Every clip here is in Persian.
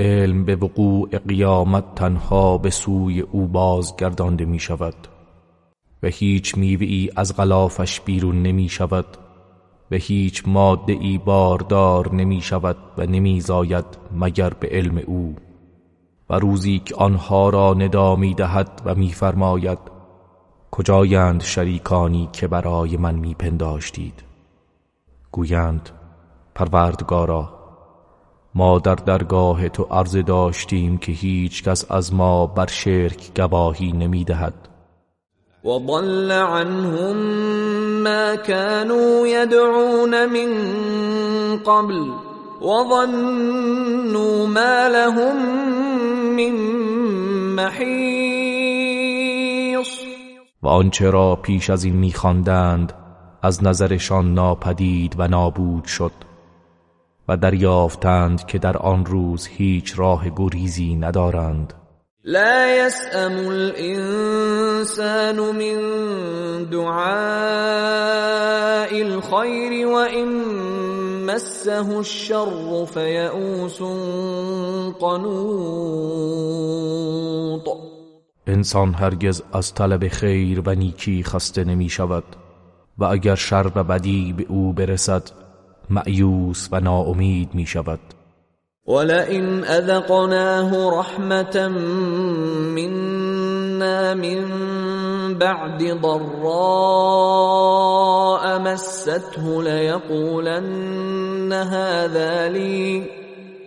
علم به وقوع قیامت تنها به سوی او بازگردانده می شود و هیچ میوه ای از غلافش بیرون نمی شود و هیچ ماده ای باردار نمی شود و نمی زاید مگر به علم او. و روزی که آنها را ندا می دهد و می فرماید کجایند شریکانی که برای من می پنداشتید گویند پروردگارا ما در درگاه تو عرض داشتیم که هیچ کس از ما بر شرک گواهی نمی دهد وضل عنهم ما كانوا يدعون من قبل وظنوا ما لهم من محیص و آنچه را پیش از این میخواندند از نظرشان ناپدید و نابود شد. و دریافتند که در آن روز هیچ راه گریزی ندارند. لا يسأم الإنسان من دعاء الخير وإن مسه الشر فيئوس قنوط. انسان هرگز از طلب خیر و نیکی خسته نمی شود و اگر شر و بدی به او برسد معیوس و ناامید می شود ولئن أذقناه رحمة منا من بعد ضراء مسته ليقولن هذا لي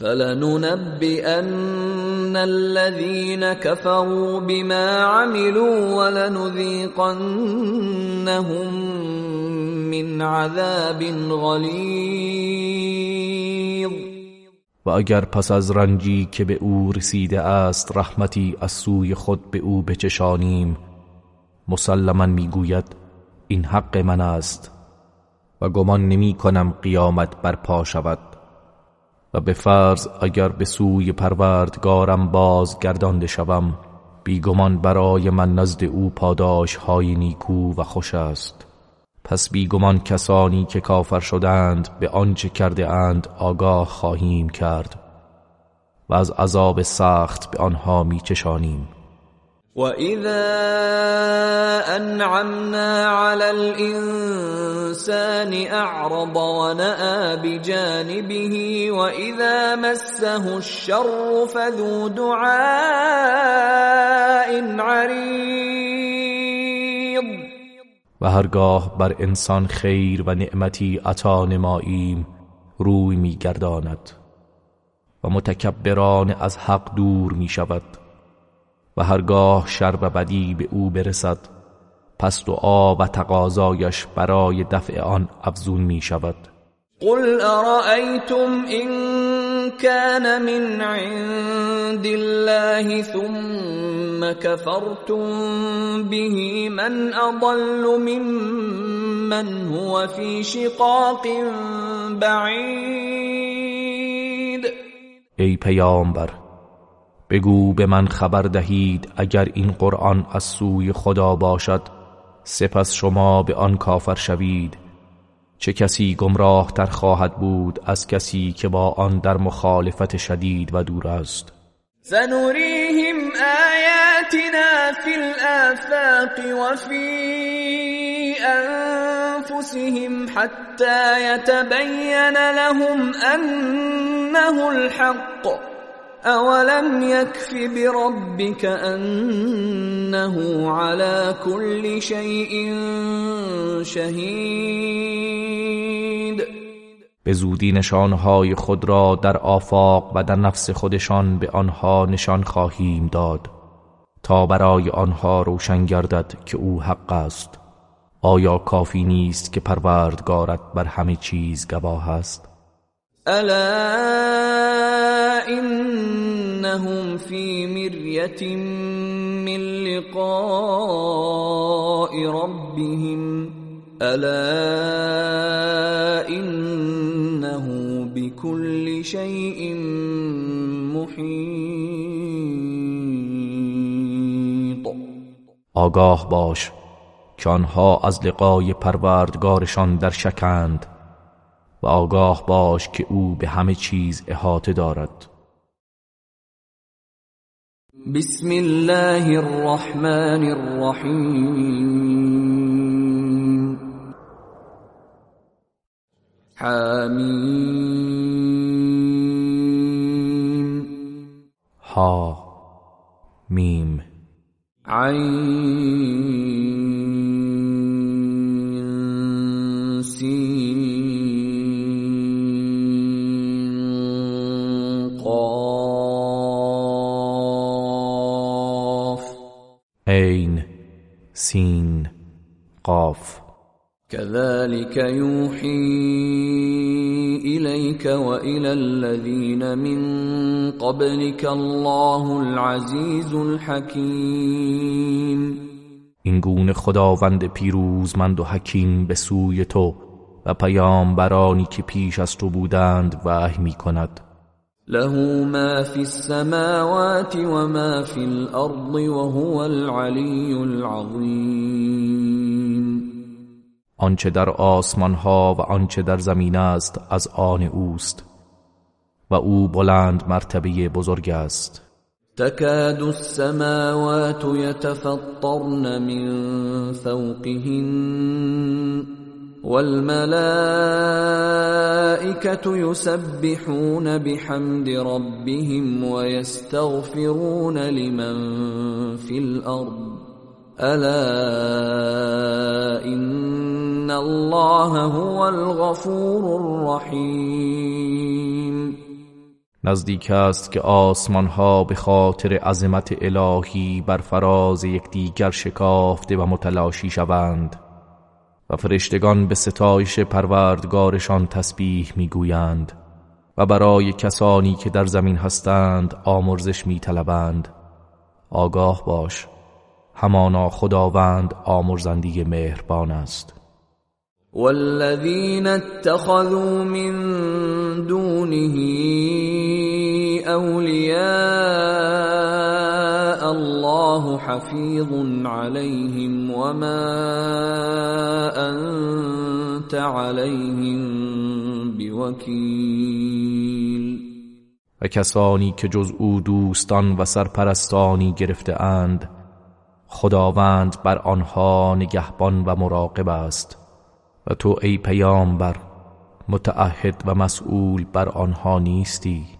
فلننبئن الذين كفروا بما عملوا ولنذيقنهم من عذاب غلیظ و اگر پس از رنجی که به او رسیده است رحمتی از سوی خود به او بچشانیم مسلما می‌گوید این حق من است و گمان نمی کنم قیامت برپا شود. و به فرض اگر به سوی پروردگارم بازگردانده شوم بیگمان برای من نزد او پاداش های نیکو و خوش است. پس بیگمان کسانی که کافر شدند به آنچه کرده اند آگاه خواهیم کرد و از عذاب سخت به آنها میچشانیم. وَإِذَا أَنْعَمْنَا عَلَى الْإِنسَانِ أَعْرَضَ وَنَأَىٰ بِجَانِبِهِ وَإِذَا مَسَّهُ الشَّرُّ فَذُو دُعَاءٍ عَرِيضٍ. و هرگاه بر انسان خیر و نعمتی عطا نماییم روی میگرداند و متکبران از حق دور می شود و هرگاه شر و بدی به او برسد پس دعا و تقاضایش برای دفع آن افزون می شود. قل أرأيتم إن كان من عند الله ثم كفرتم به من أضل ممن هو في شقاق بعيد ای پیامبر بگو به من خبر دهید اگر این قرآن از سوی خدا باشد سپس شما به آن کافر شوید. چه کسی گمراه تر خواهد بود از کسی که با آن در مخالفت شدید و دور است؟ سنريهم آياتنا في الآفاق وفي أنفسهم حتى يتبين لهم أنه الحق. أولم يكف بربك أنه على كل شيء شهيد. به زودی نشانهای خود را در آفاق و در نفس خودشان به آنها نشان خواهیم داد تا برای آنها روشن گردد که او حق است. آیا کافی نیست که پروردگارت بر همه چیز گواه است؟ الا انهم فی مریت من لقاء ربهم. الا انه بكل شيء محيط. آگاه باش که آنها از لقای پروردگارشان در شکند. و آگاه باش که او به همه چیز احاطه دارد. بسم الله الرحمن الرحیم. حمیم. ها میم. عین. سین قاف. كذلك يوحي إليك وإلى الذين من قبلك الله العزيز الحكيم. این گونه خداوند پیروزمند و حکیم به سوی تو و پیامبرانی که پیش از تو بودند وحی می کند له ما في السماوات وما في الأرض وهو العلي العظيم. آنچه در آسمان ها و آنچه در زمین است از آن اوست. و او بلند مرتبه بزرگ است. تكاد السماوات يتفطرن من فوقهن. والملائكة يسبحون بحمد ربهم ويستغفرون لمن في الأرض. ألا إن الله هو الغفور الرحيم. نزدیک است که آسمان ها به خاطر عظمت الهی بر فراز یکدیگر شکافته و متلاشی شوند. و فرشتگان به ستایش پروردگارشان تسبیح می‌گویند و برای کسانی که در زمین هستند آمرزش میطلبند. آگاه باش همانا خداوند آمرزندی مهربان است. والذين اتخذوا من دونه أولياء الله حفيظ عليهم وما أنت عليهم بوكيل. و کسانی که جز او دوستان و سرپرستانی گرفته اند خداوند بر آنها نگهبان و مراقب است. و تو ای پیامبر متعهد و مسئول بر آنها نیستی.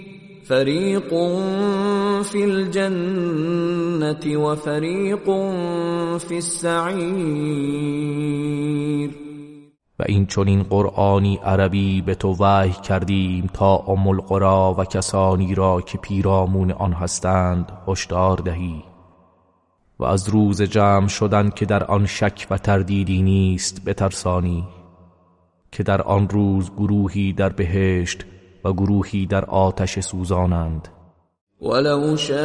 فريق في الجنة وفريق في السعير و این چنین قرآنی عربی به تو وحی کردیم تا ام القرا و کسانی را که پیرامون آن هستند هشدار دهی. و از روز جمع شدن که در آن شک و تردیدی نیست بترسانی که در آن روز گروهی در بهشت و گروهی در آتش سوزانند. ولو شاء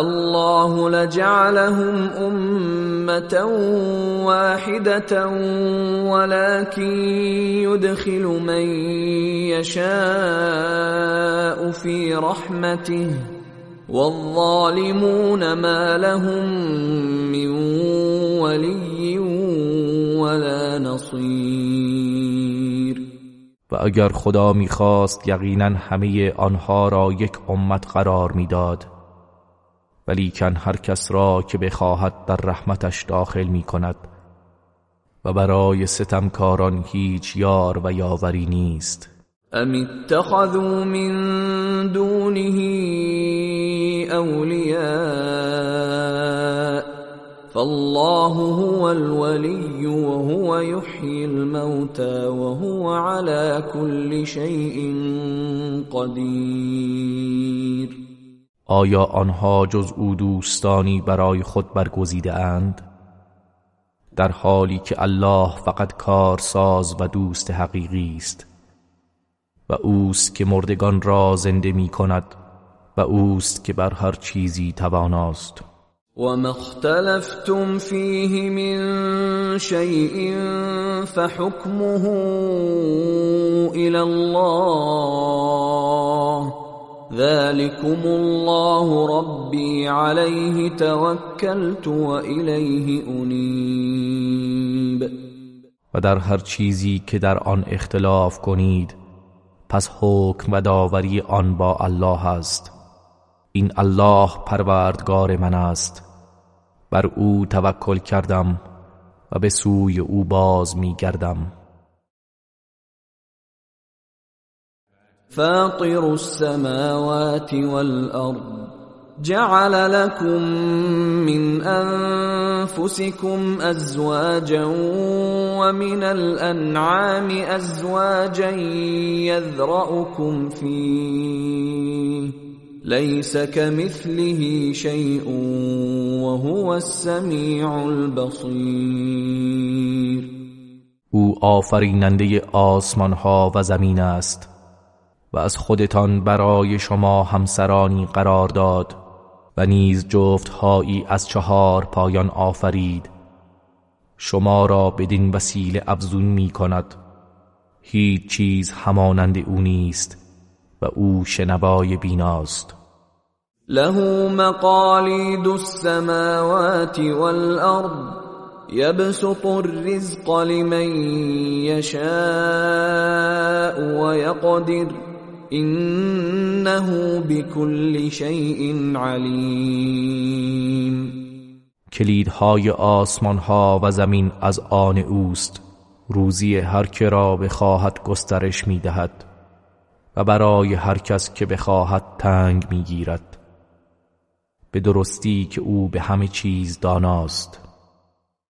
الله لجعلهم أمة واحدة ولكن يدخل من يشاء في رحمته والظالمون ما لهم من ولي ولا نصير. و اگر خدا می‌خواست یقینا همه آنها را یک امت قرار می‌داد. ولیکن هر کس را که بخواهد در رحمتش داخل می کند و برای ستمکاران هیچ یار و یاوری نیست. ام اتخذوا من دونه اولیاء فالله هو الولي وهو يحيي الموتى وهو على كل شيء قدير آیا آنها جز او دوستانی برای خود برگزیده اند؟ در حالی که الله فقط کارساز و دوست حقیقی است و اوست که مردگان را زنده می کند و اوست که بر هر چیزی تواناست وما اختلفتم فيه من شيء فحكمه الى الله ذلكم الله ربي عليه توكلت واليه انيب و در هر چیزی که در آن اختلاف کنید پس حکم و داوری آن با الله است. این الله پروردگار من است. بر او توکل کردم و به سوی او باز می گردم. فاطر السماوات والأرض جعل لكم من انفسكم ازواجا ومن الانعام ازواجا يذرأكم فيه. ليس كمثله شيء وهو السميع البصير. او آفریننده آسمان ها و زمین است و از خودتان برای شما همسرانی قرار داد و نیز جفتهایی از چهار پایان آفرید. شما را بدین وسیله افزون می کند هیچ چیز همانند او نیست و او شنوای بیناست. له مقاليد السماوات والأرض يبسط الرزق لمن يشاء ويقدر إنه بكل شيء عليم. کلیدهای آسمان ها و زمین از آن اوست. روزی هر که را بخواهد گسترش می دهد و برای هر کس که بخواهد تنگ می گیرد به درستی که او به همه چیز داناست.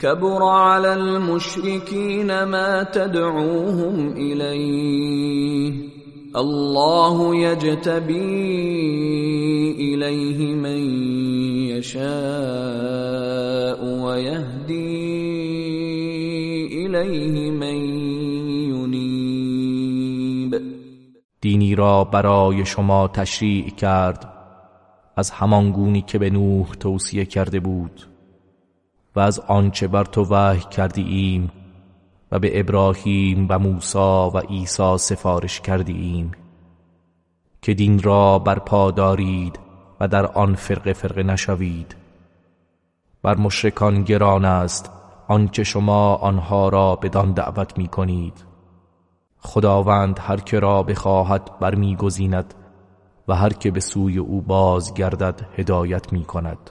كبر على المشركين ما تدعوهم اليه الله يجتبي اليه من يشاء ويهدي اليه من ينيب دینی را برای شما تشریع کرد از همان گونی که به نوح توصیه کرده بود. و از آنچه بر تو وحی کردی ایم و به ابراهیم و موسی و عیسی سفارش کردی ایم که دین را برپا دارید و در آن فرقه فرقه نشوید. بر مشرکان گران است آنچه شما آنها را بدان دعوت می کنید خداوند هر که را بخواهد برمیگزیند و هر که به سوی او باز گردد هدایت می کند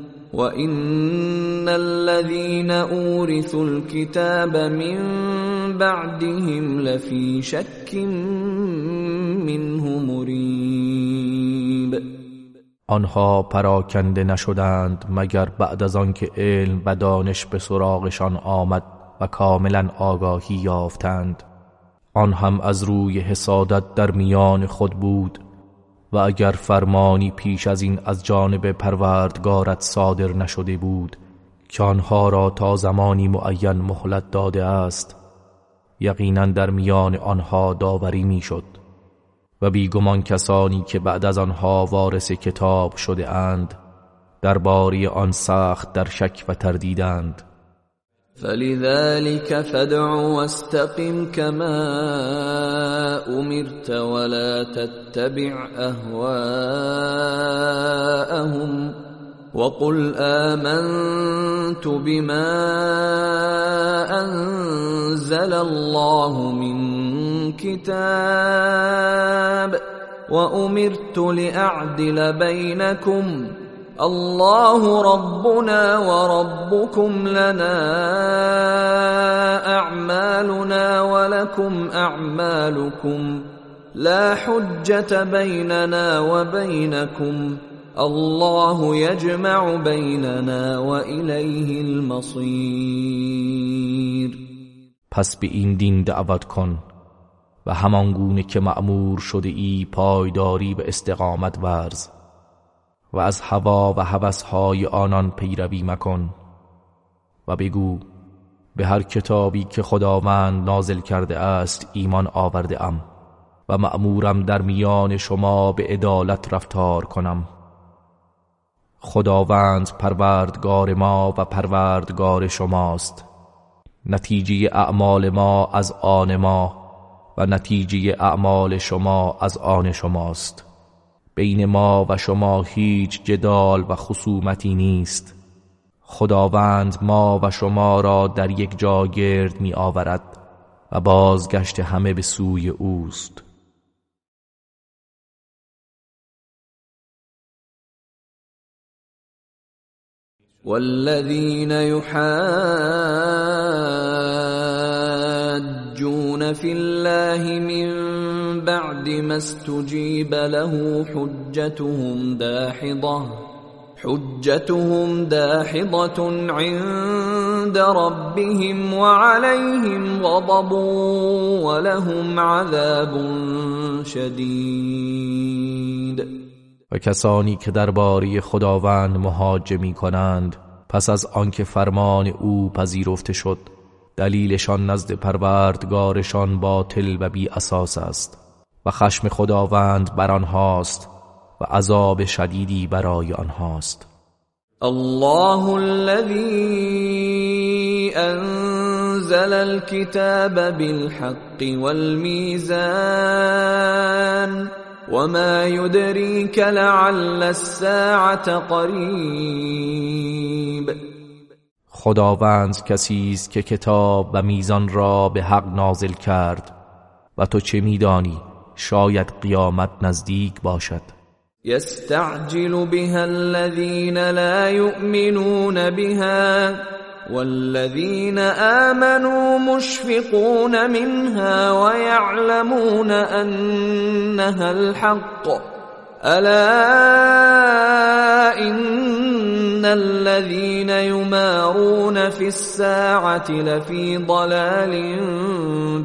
وإن الذين أورثوا الكتاب من بعدهم لفي شك منه مريب آنها پراکنده نشدند مگر بعد از آنکه علم و دانش به سراغشان آمد و کاملا آگاهی یافتند. آن هم از روی حسادت در میان خود بود. و اگر فرمانی پیش از این از جانب پروردگارت صادر نشده بود که آنها را تا زمانی معین مهلت داده است یقینا در میان آنها داوری می‌شد و بیگمان کسانی که بعد از آنها وارث کتاب شده اند درباره آن سخت در شک و تردیدند. فلذلك فادع واستقم كما أمرت ولا تتبع أهواءهم وقل آمنت بما أنزل الله من كتاب وأمرت لأعدل بينكم الله ربنا وربكم لنا أعمالنا ولكم أعمالكم لا حجة بيننا وبينكم الله يجمع بيننا وإليه المصير پس به این دین دعوت کن و همان گونه که مأمور شده ای پایداری به استقامت ورز و از هوا و هوسهای آنان پیروی مکن و بگو به هر کتابی که خداوند نازل کرده است ایمان آورده ام و مأمورم در میان شما به عدالت رفتار کنم. خداوند پروردگار ما و پروردگار شماست. نتیجه اعمال ما از آن ما و نتیجه اعمال شما از آن شماست. بین ما و شما هیچ جدال و خصومتی نیست. خداوند ما و شما را در یک جا گرد می آورد و بازگشت همه به سوی اوست. والذين يحاجون في الله من بعد ما استجيب له حجتهم داحضة حجتهم داحضة عند ربهم وعليهم غضب ولهم عذاب شديد. و کسانی که درباره خداوند مهاجه می کنند پس از آنکه فرمان او پذیرفته شد دلیلشان نزد پروردگارشان باطل و بی اساس است. و خشم خداوند بر آنهاست و عذاب شدیدی برای آنهاست. الله الذي انزل الكتاب بالحق والميزان وما يدريك لعل الساعة قریب خداوند کسی است که کتاب و میزان را به حق نازل کرد و تو چه میدانی؟ شاید قیامت نزدیک باشد. یستعجل بها الذين لا يؤمنون بها والذين آمنوا مشفقون منها ويعلمون أنها الحق. ألا إن الذين يمارون في الساعة لفي ضلال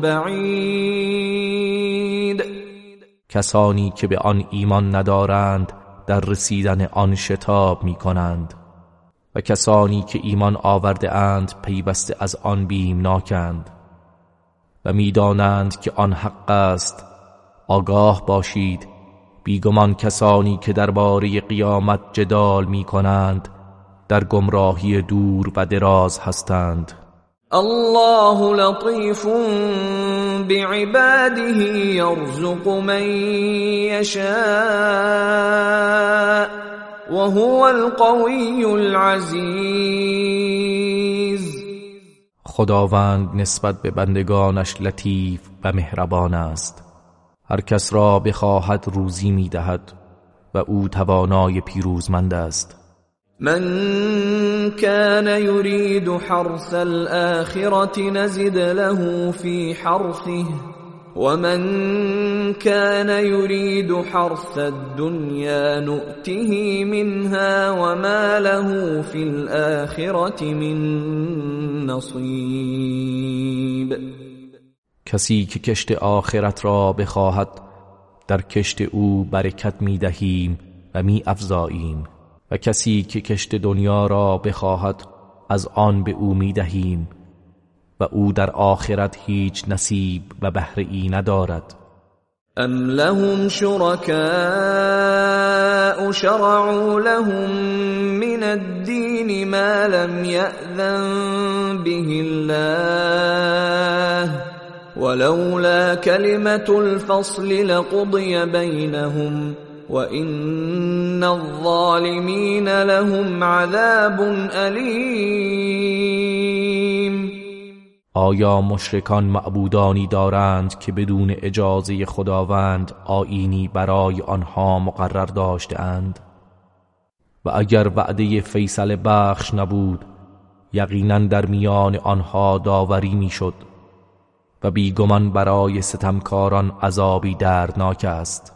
بعید کسانی که به آن ایمان ندارند در رسیدن آن شتاب می کنند و کسانی که ایمان آورده اند پیوسته از آن بیمناکند. و می‌دانند که آن حق است. آگاه باشید. بیگمان کسانی که درباره قیامت جدال می کنند در گمراهی دور و دراز هستند. الله لطيف بعباده يرزق من يشاء وهو القوي العزيز خداوند نسبت به بندگانش لطیف و مهربان است هر کس را بخواهد روزی می‌دهد و او توانای پیروزمند است من كان يريد حرث الآخرة نزد له في حرثه ومن كان يريد حرث الدنيا نؤته منها وما له في الآخرة من نصيب. کسی که کشت آخرت را بخواهد در کشت او برکت می دهیم و می افزاییم و کسی که کشت دنیا را بخواهد از آن به او می دهیم و او در آخرت هیچ نصیب و بهره ای ندارد. ام لهم شركاء شرعوا لهم من الدين ما لم يأذن به الله ولولا كلمة الفصل لقضي بينهم وان الظالمين لهم عذاب الیم آیا مشرکان معبودانی دارند که بدون اجازه خداوند آینی برای آنها مقرر داشتهاند؟ و اگر وعده فیصل بخش نبود یقینا در میان آنها داوری می‌شد و بیگمان برای ستمکاران عذابی دردناک است.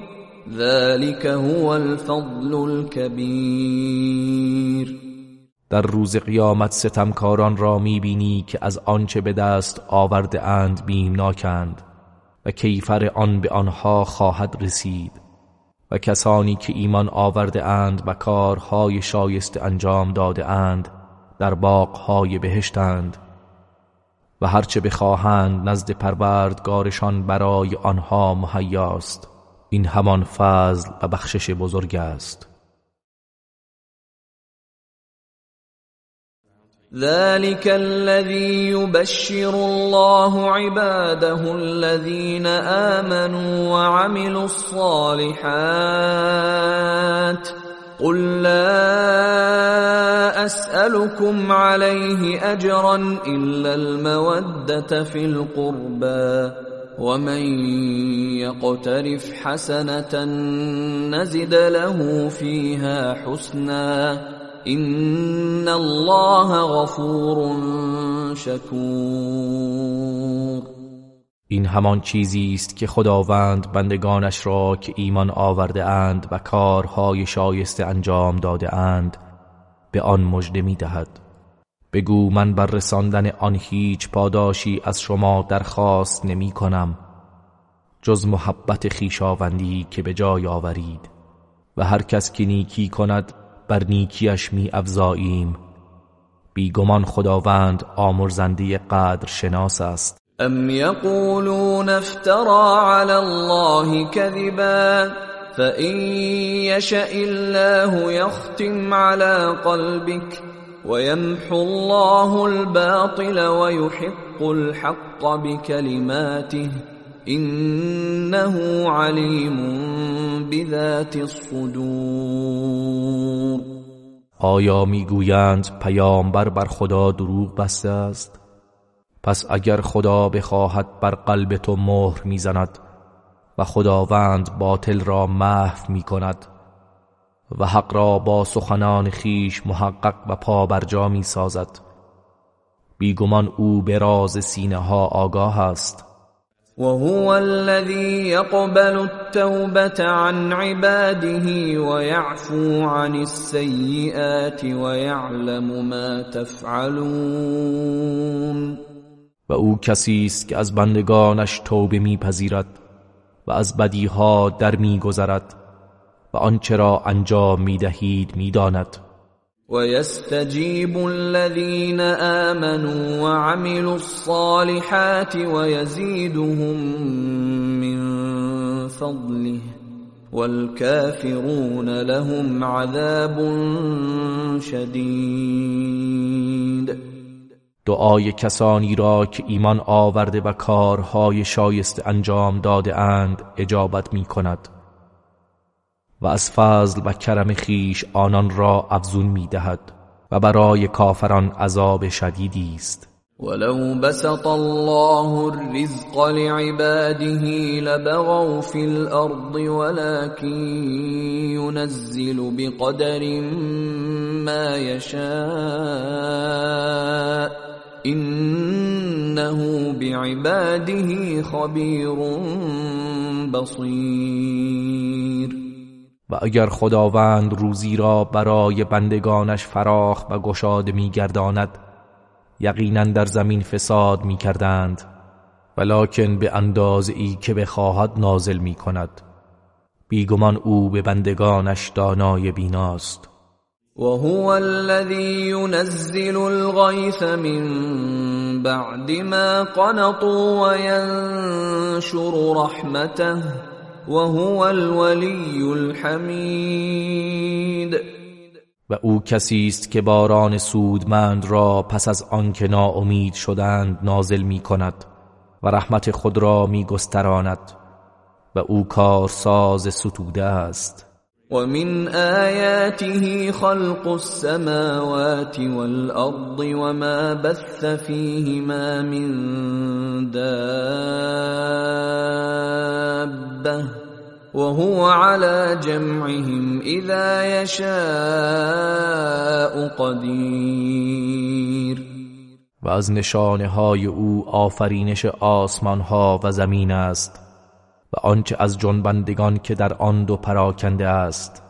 ذلك هو الفضل الكبیر در روز قیامت ستمکاران را می‌بینی که از آنچه به دست آورده اند بیمناکند و کیفر آن به آنها خواهد رسید و کسانی که ایمان آورده اند و کارهای شایسته انجام داده اند در باغهای بهشتند و هرچه بخواهند نزد پروردگارشان برای آنها مهیاست. این همان فضل و بخشش بزرگ است. ذلك الذي يبشر الله عباده الذين آمنوا وعملوا الصالحات. قل لا أسألكم عليه أجرا إلا المودة في القربى. ومن يقترف حسنة نزد له فيها حسنا إن الله غفور شكور. این همان چیزی است که خداوند بندگانش را که ایمان آورده اند و کارهای شایسته انجام داده اند به آن مژده می دهد بگو من بر رساندن آن هیچ پاداشی از شما درخواست نمی کنم جز محبت خیشاوندی که به جای آورید. و هر کس که نیکی کند بر نیکیش می افزاییم. بیگمان خداوند آمرزنده قدر شناس است. ام یقولون افترا علی الله كذبا فإن يشأ الله يختم على قلبك ويمحو الله الباطل ويحق الحق بكلماته انه علیم بذات الصدور. آیا می‌گویند پیامبر بر خدا دروغ بسته است؟ پس اگر خدا بخواهد بر قلب تو مهر می‌زند و خداوند باطل را محو می کند و حق را با سخنان خیش محقق و پابرجا می سازد بیگمان او به راز سینه ها آگاه است. وهو الذي يقبل التوبة عن عباده ويعفو عن السيئات ويعلم ما تفعلون. و او کسی است که از بندگانش توبه میپذیرد و از بدیها در میگذرد. و آنچه را انجام می‌دهید می‌داند. ويستجيب الذين آمنوا وعملوا الصالحات ويزيدهم من فضله والكافرون لهم عذاب شدید دعای کسانی را که ایمان آورده و کارهای شایست انجام داده اند اجابت می کند و از فضل و کرم خیش آنان را افزون می دهد و برای کافران عذاب شدیدی است. ولو بسط الله الرزق لعباده لبغوا في الارض ولكن ينزل بقدر ما يشاء. انه بعباده خبير بصير. و اگر خداوند روزی را برای بندگانش فراخ و گشاده میگرداند یقینا در زمین فساد می‌کردند ولکن به اندازه ای که بخواهد نازل می کند بیگمان او به بندگانش دانای بیناست. وهو الذي ينزل الغيث من بعد ما قنطوا وينشر رحمته. وهو الولي الحمید. و او کسی است که باران سودمند را پس از آنکه ناامید شدند نازل می کند و رحمت خود را می گستراند و او کارساز ستوده است. ومن آياته خلق السماوات والأرض وما بث فيهما من دابة وهو على جمعهم إذا يشاء قدیر و از نشانه های او آفرینش آسمان ها و زمین است. و آنچه از جنبندگان که در آن دو پراکنده است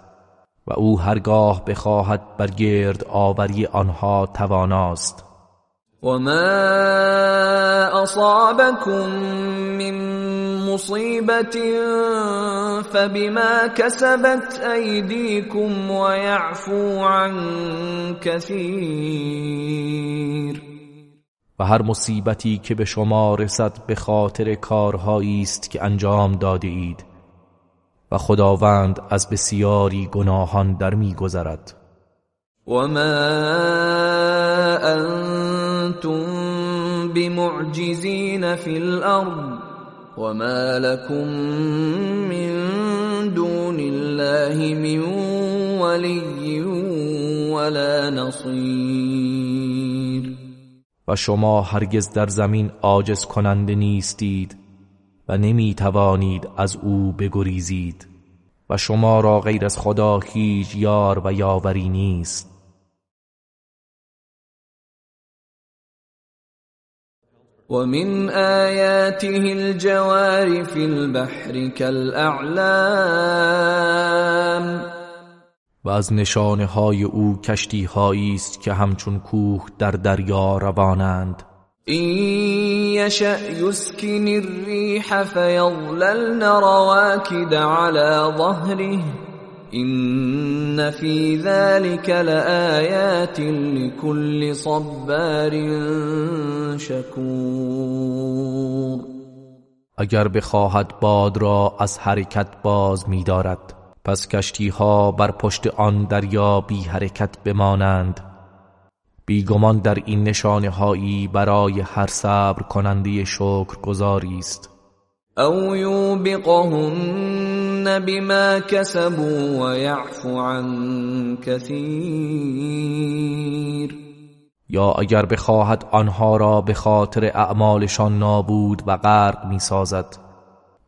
و او هرگاه بخواهد بر گرد آوری آنها تواناست. وما اصابكم من مصیبت فبما كسبت ایدیكم ويعفو عن كثير و هر مصیبتی که به شما رسد به خاطر کارهایی است که انجام داده اید. و خداوند از بسیاری گناهان در میگذرد و ما انتم بمعجزین فی الارض وما لكم من دون الله من ولی ولا نصیر و شما هرگز در زمین عاجز کننده نیستید و نمی توانید از او بگریزید و شما را غیر از خدا هیچ یار و یاوری نیست. ومن آياته الجوار في البحر كالأعلام و از نشانه های او کشتی هایی است که همچون کوه در دریا روانند. این یشأ یسکن الریح فیظللن رواکد على ظهره. این فی ذلك لآیات لكل صبار شکور. اگر بخواهد باد را از حرکت باز می‌دارد پس کشتی ها بر پشت آن دریا بی حرکت بمانند. بیگمان در این نشانه هایی برای هر صبر کننده شکر گذاری است. او یوبقهن بما کسبوا و یعفو عن کثیر. یا اگر بخواهد آنها را به خاطر اعمالشان نابود و غرق می سازد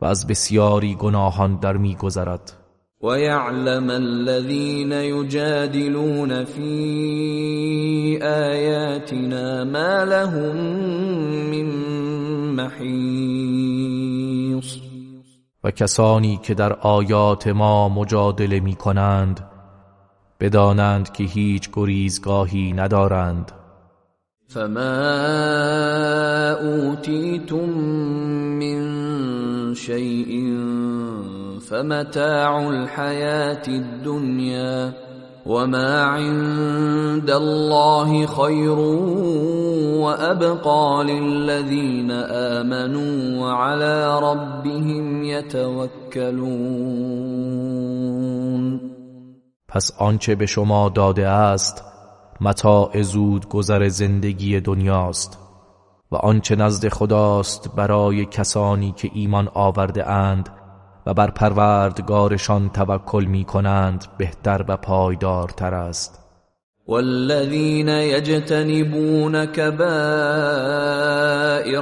و از بسیاری گناهان در می گذرد ويعلم الذين يجادلون في آياتنا ما لهم من محیص و کسانی که در آیات ما مجادله می کنند بدانند که هیچ گریزگاهی ندارند. فما اوتیتم من شیء فمتاع الحیات الدنیا وما عند الله خير وابقى للذين امنوا وعلى ربهم يتوكلون. پس آنچه به شما داده است متاع زود گذر زندگی دنیاست و آنچه نزد خداست برای کسانی که ایمان آورده اند و بر پروردگارشان توکل می کنند بهتر و پایدارتر است. والذین یجتنبون كبائر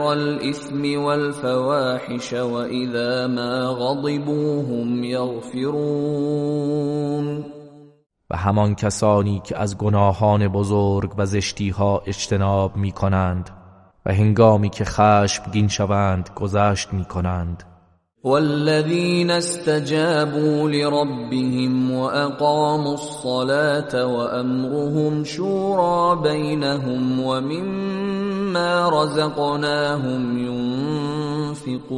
الإثم والفواحش وإذا ما غضبوا هم یغفرون. و همان کسانی که از گناهان بزرگ و زشتیها اجتناب می کنند و هنگامی که خشمگین شوند گذشت می کنند والذين استجابوا لربهم واقاموا الصلاه وامرهم شورى بينهم ومما رزقناهم ينفقون.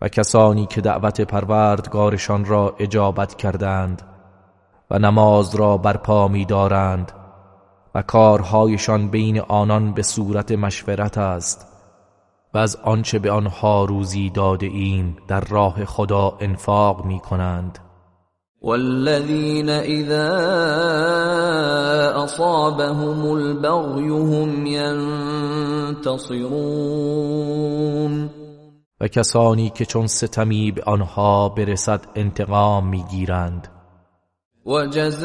و کسانی که دعوت پروردگارشان را اجابت کردند و نماز را برپا می دارند و کارهایشان بین آنان به صورت مشورت است. و از آنچه به آنها روزی داده ایم در راه خدا انفاق می کنند. والذین اذا اصابهم البغی هم ینتصرون. و کسانی که چون ستمی به آنها برسد انتقام می‌گیرند وجزاء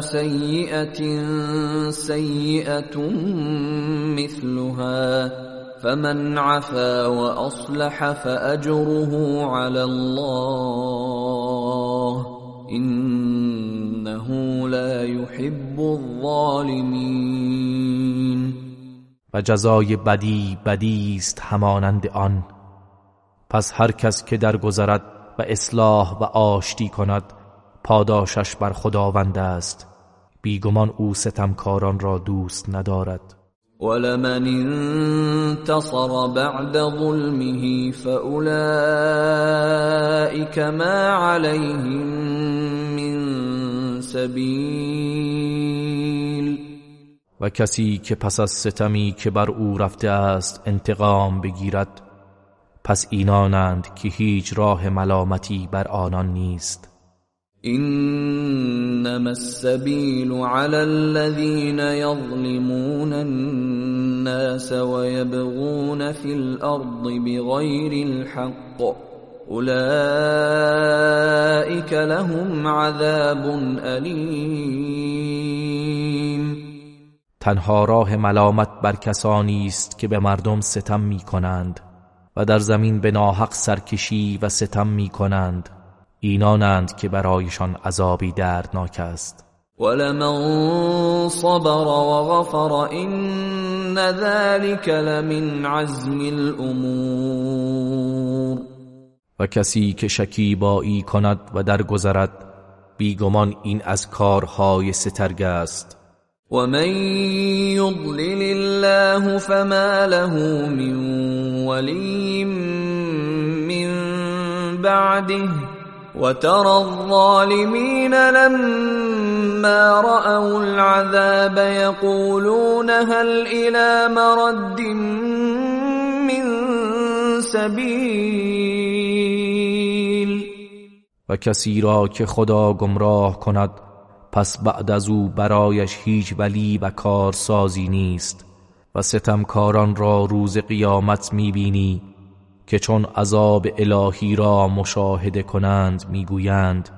سيئة سيئة مثلها فمن عفا وأصلح فأجره على الله إنه لا يحب الظالمين. و جزای بدی بدی است همانند آن. پس هر کس که درگذرد و اصلاح و آشتی کند پاداشش بر خداوند است. بیگمان او ستمکاران را دوست ندارد. ولمن انتصر بعد ظلمه فأولئك ما عليهم من سبیل. و کسی که پس از ستمی که بر او رفته است انتقام بگیرد پس اینانند که هیچ راه ملامتی بر آنان نیست. انما السبيل على الذين يظلمون الناس ويبغون في الارض بغير الحق. اولئك لهم عذاب الیم. تنها راه ملامت بر کسانی است که به مردم ستم می کنند و در زمین به ناحق سرکشی و ستم می کنند اینانند که برایشان عذابی دردناک است. ولمن صبر وغفر ان ذلك لمن عزم الامور. و کسی که شکیبایی کند و درگذرد بیگمان این از کارهای سترگ است. ومن يضلل الله فما له من ولي من بعده وترى الظالمين لما رأوا العذاب يقولون هل إلى مرد من سبيل و کسی را که خدا گمراه کند پس بعد از او برایش هیچ ولی و کارسازی نیست و ستمکاران را روز قیامت می‌بینی که چون عذاب الهی را مشاهده کنند می‌گویند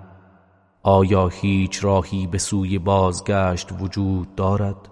آیا هیچ راهی به سوی بازگشت وجود دارد؟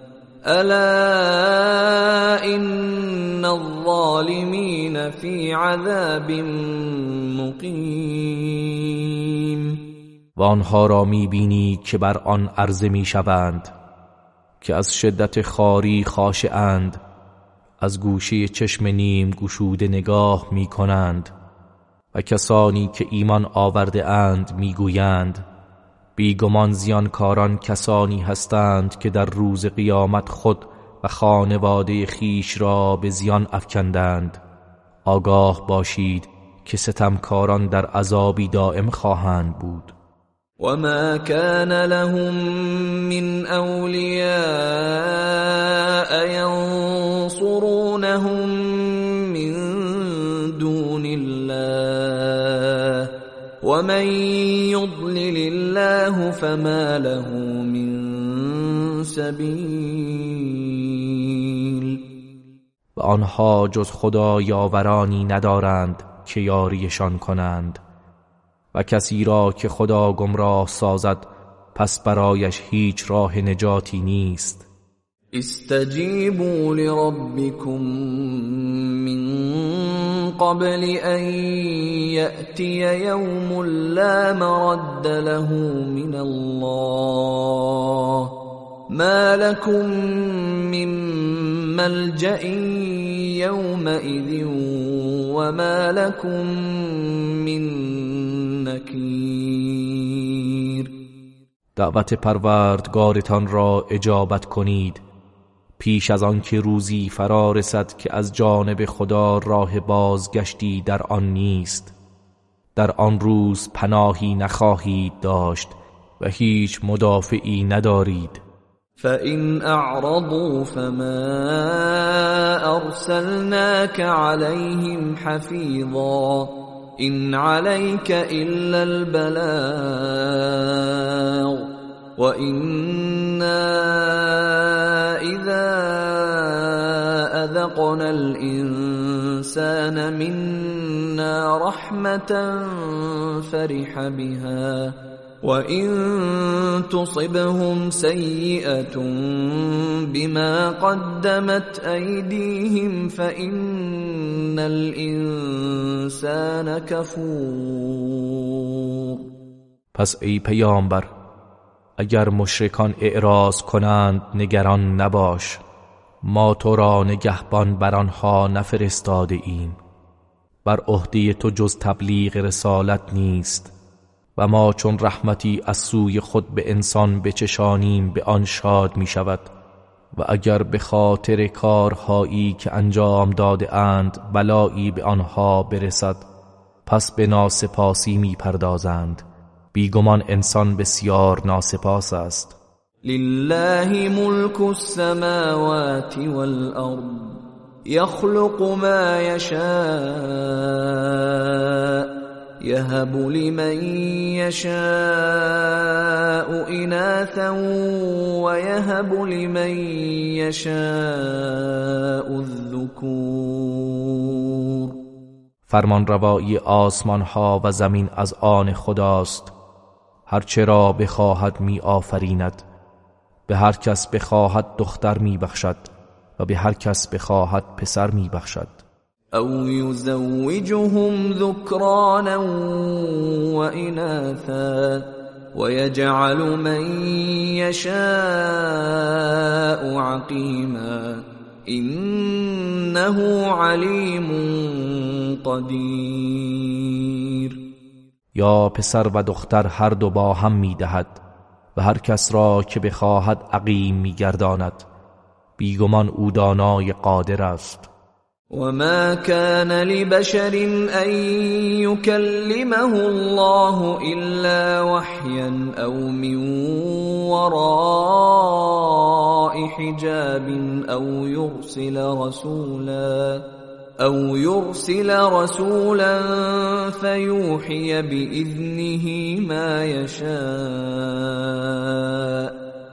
الا ان الظالمين في عذاب مقیم و آنها را می‌بینی که بر آن عرضه می‌شوند که از شدت خاری خاشعند از گوشه چشم نیم گشوده نگاه می کنند و کسانی که ایمان آورده اند می گویند بیگمان زیانکاران کسانی هستند که در روز قیامت خود و خانواده خیش را به زیان افکندند. آگاه باشید که ستمکاران در عذابی دائم خواهند بود. وما كان لهم من اولياء ينصرونهم من دون الله ومن يضلل الله فما له من سبيل و آنها جز خدا یاورانی ندارند که یاریشان کنند و کسی را که خدا گمراه سازد پس برایش هیچ راه نجاتی نیست. استجیبوا لربكم من قبل ان یأتی یوم لا مرد له من الله. ما لكم من ملجأ يومئذ وما لكم من نکیر دعوت پروردگارتان را اجابت کنید. پیش از آن که روزی فرا رسد که از جانب خدا راه بازگشتی در آن نیست. در آن روز پناهی نخواهید داشت و هیچ مدافعی ندارید. فَإِنْ أَعْرَضُوا فَمَا أَرْسَلْنَاكَ عَلَيْهِمْ حَفِيظًا إن عليك إلا البلاغ وأنا اذا اذقنا الانسان منا رحمه فرح بها وان تصبهم سيئه بما قدمت ايديهم فان الانسان كفور پس ای پیامبر اگر مشرکان اعراض کنند نگران نباش. ما تو را نگهبان بر آنها نفرستاده ایم. بر عهده تو جز تبلیغ رسالت نیست. و ما چون رحمتی از سوی خود به انسان بچشانیم به آن شاد می شود و اگر به خاطر کارهایی که انجام داده اند بلایی به آنها برسد پس به ناسپاسی می پردازند بیگمان انسان بسیار ناسپاس است. لله ملک السماوات والارض يخلق ما يشاء يهب لمن يشاء اناثا ويهب لمن يشاء الذكور فرمان روایی آسمان ها و زمین از آن خداست. هرچه را بخواهد می آفریند به هر کس بخواهد دختر می بخشد و به هر کس بخواهد پسر می بخشد. او يزوجهم ذكرانا واناثا ويجعل من يشاء عقيما انه عليم قدیر. یا پسر و دختر هر دو با هم می‌دهد و هر کس را که بخواهد عقیم میگرداند. بیگمان او دانای قادر است. وما كان لبشر ان يكلمه الله الا وحيا او من وراء حجاب او يرسل رسولا. او يرسل رسولا فيوحي باذنه ما يشاء.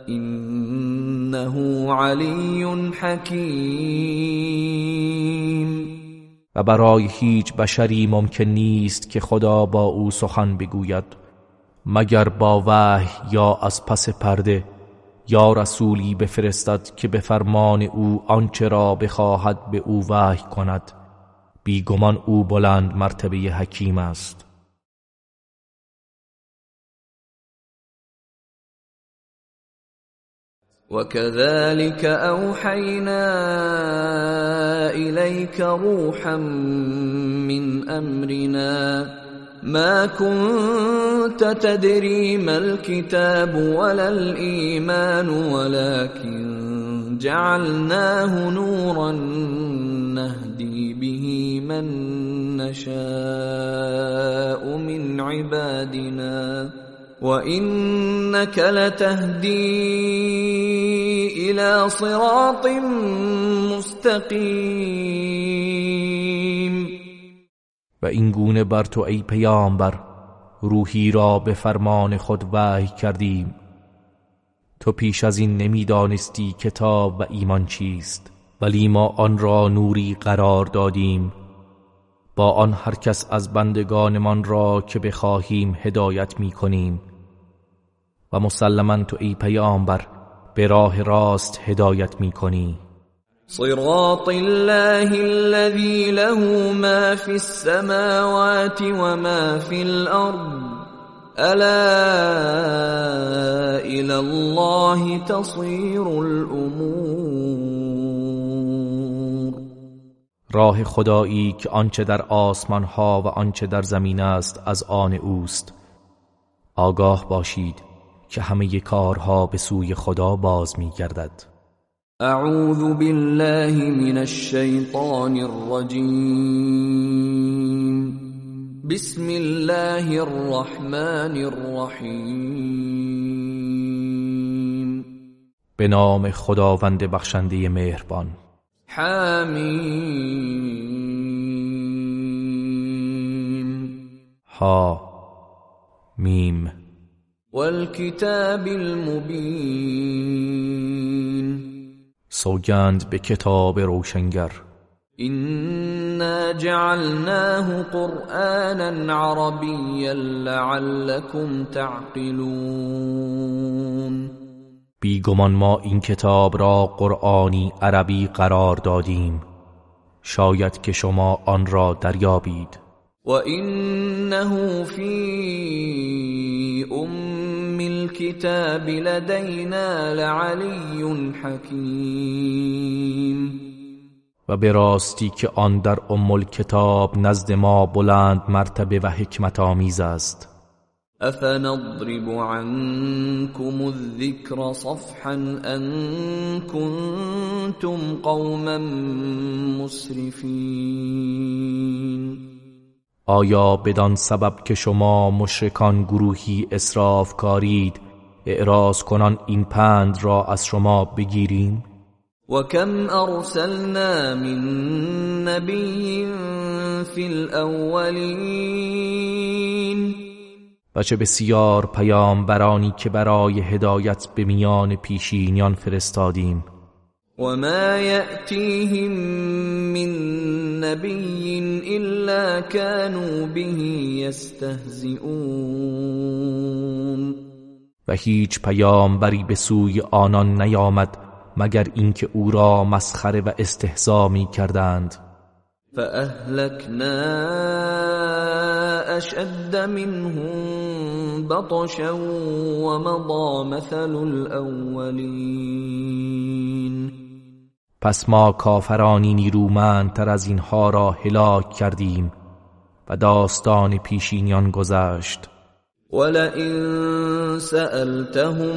انه علي حكيم. و برای هیچ بشری ممکن نیست که خدا با او سخن بگوید مگر با وحی یا از پس پرده یا رسولی بفرستد که به فرمان او آنچه را بخواهد به او وحی کند. بیگمان او بلند مرتبه حکیم است. وكذلك اوحينا اليك روحا من امرنا ما كنت تدري ما الكتاب ولا الايمان ولكن جعلناه نورا نهدي به من نشاء من عبادنا وانك لتهدي الى صراط مستقیم و این گونه بر تو ای پیامبر روحی را به فرمان خود وحی کردیم. تو پیش از این نمی‌دانستی کتاب و ایمان چیست. ولی ما آن را نوری قرار دادیم. با آن هر کس از بندگانمان را که بخواهیم هدایت می کنیم و مسلما تو ای پیامبر به راه راست هدایت می کنی صراط الله الذي له ما في السماوات وما في الارض الا الى الله تصير الامور راه خدایی که آنچه در آسمان ها و آنچه در زمین است از آن اوست. آگاه باشید که همه کارها به سوی خدا باز می گردد اعوذ بالله من الشیطان الرجیم. بسم الله الرحمن الرحیم. به نام خداوند بخشنده مهربان. حاميم ها ميم. والكتاب المبين. سوگند به کتاب روشنگر. إنا جعلناه قرآنا عربيا لعلكم تعقلون. بیگمان ما این کتاب را قرآنی عربی قرار دادیم. شاید که شما آن را دریابید. وإنه في أم الكتاب لدينا لعلي حكيم و به راستی که آن در ام کتاب نزد ما بلند مرتبه و حکمت آمیز است. أفنضرب عنكم الذكر صفحا أن كنتم قوما مسرفين آیا بدان سبب که شما مشرکان گروهی اسراف کارید اعراض کنان این پند را از شما بگیریم؟ وكم أرسلنا من نبي في الأولين و چه بسیار پیامبرانی که برای هدایت به میان پیشینیان فرستادیم. وما يأتيهم من نبي إلا كانوا به يستهزئون. و هیچ پیامبری به سوی آنان نیامد مگر اینکه او را مسخره و استهزا می کردند فأهلكنا أشد منهم بطشا ومضى مثل الأولين پس ما کافرانی نیرومندتر از اینها را هلاک کردیم و داستان پیشینیان گذشت. ولئن سألتهم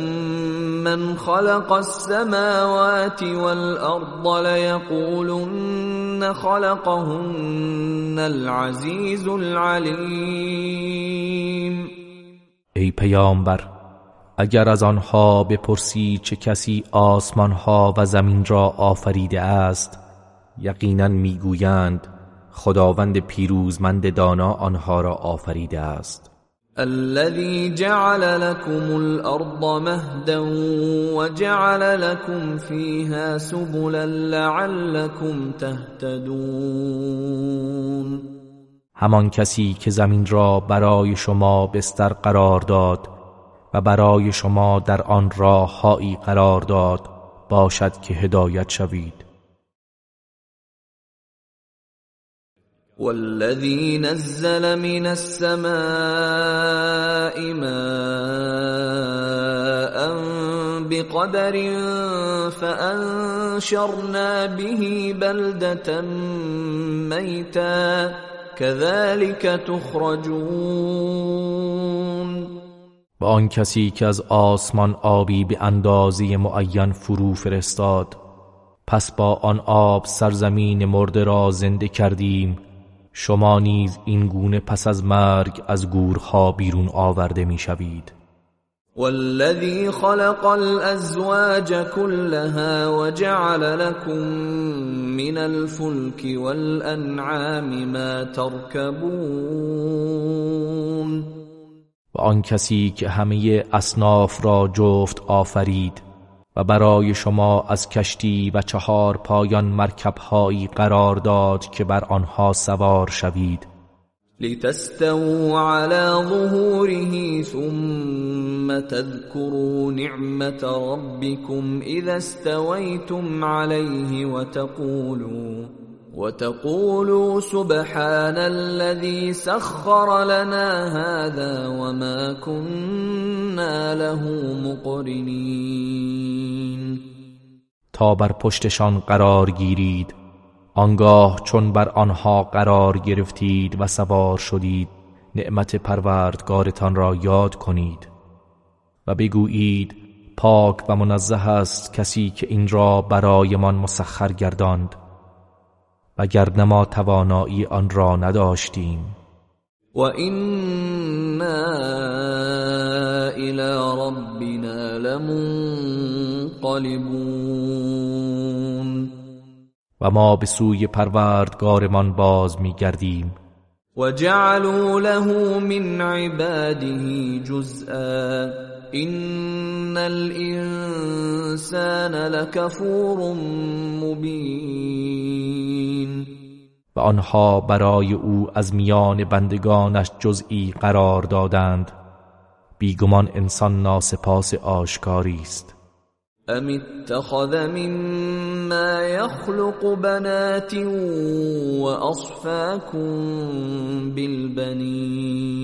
من خلق السماوات والأرض ليقولن خلقهن العزيز العليم. ای پیامبر اگر از آنها بپرسی چه کسی آسمانها و زمین را آفریده است یقینا می‌گویند خداوند پیروزمند دانا آنها را آفریده است. الذي جعل لكم الارض مهدا وجعل لكم فيها سبلا لعلكم تهتدون. همان کسی که زمین را برای شما بستر قرار داد و برای شما در آن راههایی قرار داد باشد که هدایت شوید. والذي نزل من السماء ماء بقدر فانشرنا به بلده ميتا كذلك تخرجون. و آن کسی که از آسمان آبی به اندازه معین فرو فرستاد پس با آن آب سرزمین مرده را زنده کردیم. شما نیز این گونه پس از مرگ از گورها بیرون آورده می‌شوید. والذي خلق الازواج كلها وجعل لكم من الفلك والانعام ما تركبون و آن کسی که همه اصناف را جفت آفرید و برای شما از کشتی و چهار پایان مرکبهایی قرار داد که بر آنها سوار شوید. لتستووا على ظهوره ثم تذكروا نعمة ربكم إذا استويتم عليه وتقولوا وتقولوا سبحان الذي سخر لنا هذا وما كنا له مقرنين. تا بر پشتشان قرار گیرید آنگاه چون بر آنها قرار گرفتید و سوار شدید نعمت پروردگارتان را یاد کنید. و بگویید پاک و منزه است کسی که این را برایمان مسخر گرداند. وگر ما توانایی آن را نداشتیم. و اینا الى ربنا لمنقلبون. و ما به سوی پروردگارمان باز میگردیم. و جعلوا له من عباده جزءا. ان الانسان لکفور مبین و آنها برای او از میان بندگانش جزئی قرار دادند. بیگمان انسان ناسپاس آشکاری است. ام اتخذ مما يخلق بنات واصفاكم بالبنين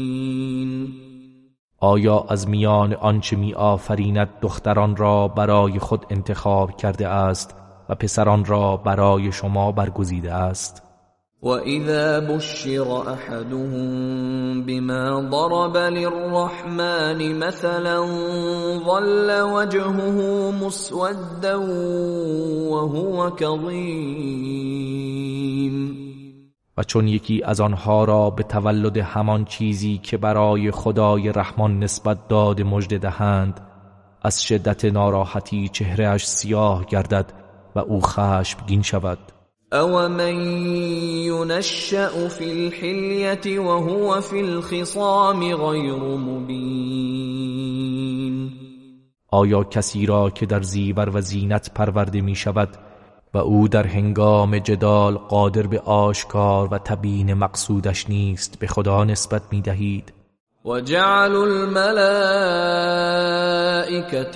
آیا از میان آنچه می آفریند دختران را برای خود انتخاب کرده است و پسران را برای شما برگزیده است؟ وَإِذَا بُشِّرَ أَحَدُهُم بِمَا ضَرَبَ لِلرَّحْمَنِ مَثَلًا ظَلَّ وَجْهُهُ مُسْوَدًّا وَهُوَ كَظِيمٌ. و چون یکی از آنها را به تولد همان چیزی که برای خدای رحمان نسبت داد مژده دهند از شدت ناراحتی چهرهش سیاه گردد و او خشمگین شود. او من ينشأ في الحلیت وهو في الخصام غیر مبین آیا کسی را که در زیور و زینت پرورده می شود و او در هنگام جدال قادر به آشکار و تبیین مقصودش نیست به خدا نسبت می دهید وجعلوا الملائكة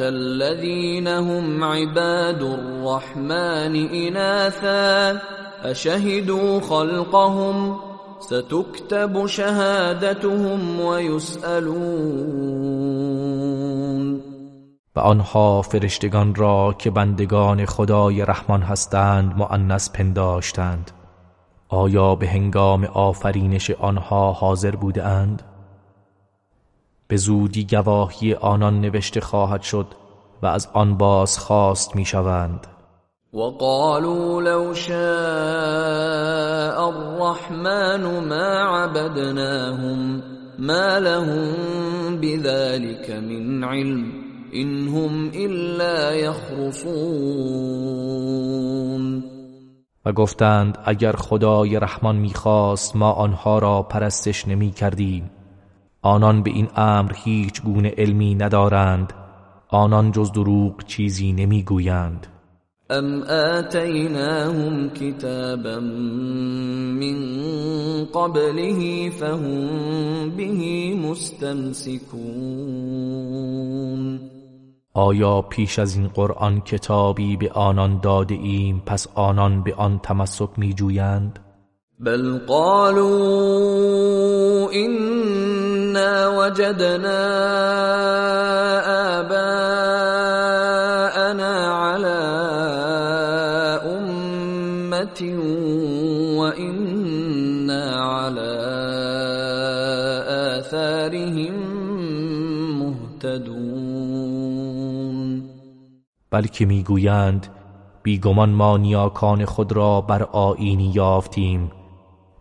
الذين هم عباد الرحمن إناثا أشهدوا خلقهم ستكتب شهادتهم ويسألون و آنها فرشتگان را که بندگان خدای رحمان هستند مؤنث پنداشتند. آیا به هنگام آفرینش آنها حاضر بودند؟ به زودی گواهی آنان نوشته خواهد شد و از آن باز خواست می شوند وقالوا لو شاء الرحمن ما عبدناهم ما لهم بذلك من علم. إن هم إلا يخرصون. و گفتند اگر خدای رحمان می‌خواست ما آنها را پرستش نمی کردیم آنان به این امر هیچ گونه علمی ندارند. آنان جز دروغ چیزی نمی‌گویند. ام آتیناهم کتابا من قبله فهم به مستمسکون. آیا پیش از این قرآن کتابی به آنان داده ایم پس آنان به آن تمسک می جویند؟ بل قالوا إنا وجدنا آباءنا على أمة بلکه می‌گویند بیگمان ما نیاکان خود را بر آینی یافتیم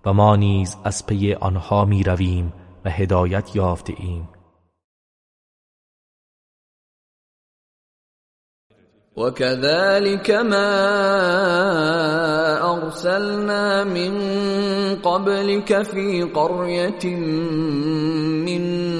و ما نیز از پی آنها می رویم و هدایت یافته ایم. وكذلك ما أرسلنا من قبلك في قرية من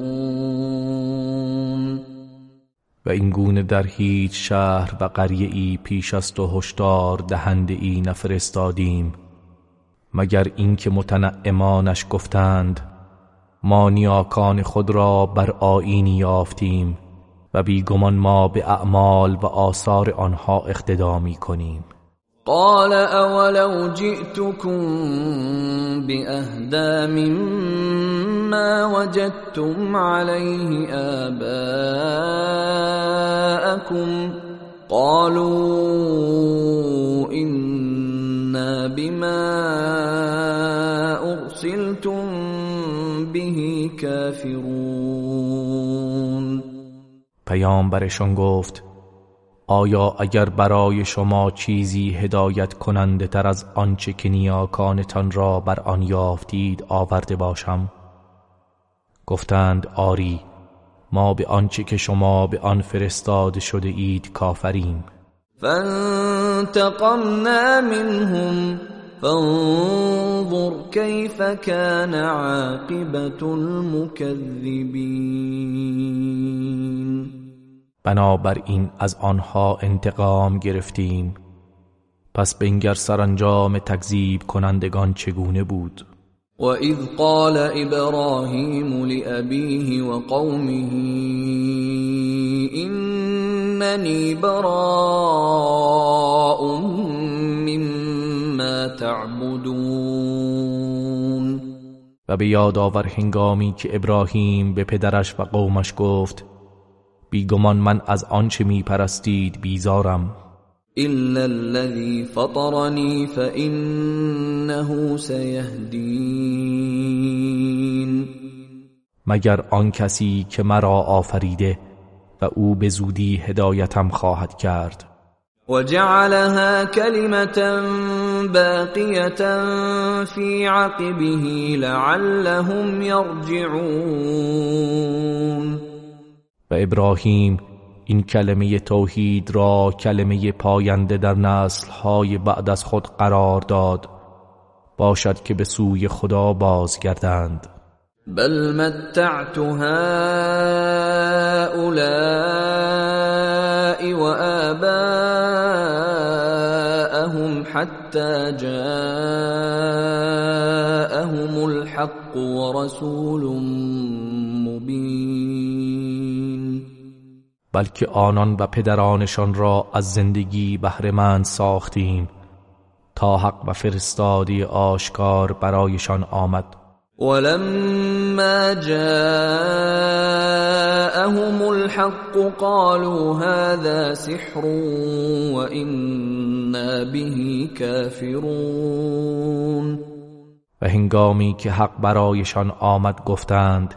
این گونه در هیچ شهر و قریه ای پیش از تو هشدار دهنده ای نفرستادیم. مگر اینکه متنعمانش گفتند ما نیاکان خود را بر آینی یافتیم و بیگمان ما به اعمال و آثار آنها اقتدا می کنیم. قال أولو جئتكم باهدا مما وجدتم عليه آباءكم قالوا إنا بما أرسلتم به كافرون. پیامبرشان گفت آیا اگر برای شما چیزی هدایت کننده تر از آنچه که نیاکانتان را بر آن یافتید آورده باشم؟ گفتند آری ما به آنچه که شما به آن فرستاده شده اید کافریم. فانتقمنا منهم فانظر كيف كان عاقبة المكذبين بنابراین از آنها انتقام گرفتیم. پس بنگر سرانجام تکذیب کنندگان چگونه بود؟ وَإِذْ قَالَ إِبْرَاهِيمُ لِأَبِيهِ وَقَوْمِهِ إِنَّنِي بَرَاءٌ مِّمَّا تَعْبُدُونَ. و به یاد آور هنگامی که ابراهیم به پدرش و قومش گفت بیگمان من از آنچه می پرستید بیزارم. إلا الذي فطرني فإنه سيهدين. مگر آن کسی که مرا آفریده و او به زودی هدایتم خواهد کرد. وجعلها كلمة باقية في عقبه لعلهم يرجعون. و ابراهیم این کلمه توحید را کلمه پاینده در نسلهای بعد از خود قرار داد. باشد که به سوی خدا بازگردند. بل متعت هؤلاء وآباءهم حتى جاءهم الحق ورسول مبين بلکه آنان و پدرانشان را از زندگی بهرهمند ساختیم تا حق و فرستادی آشکار برایشان آمد. ولما جاءهم الحق قالوا هذا سحر وإنا به كافرون و هنگامی که حق برایشان آمد گفتند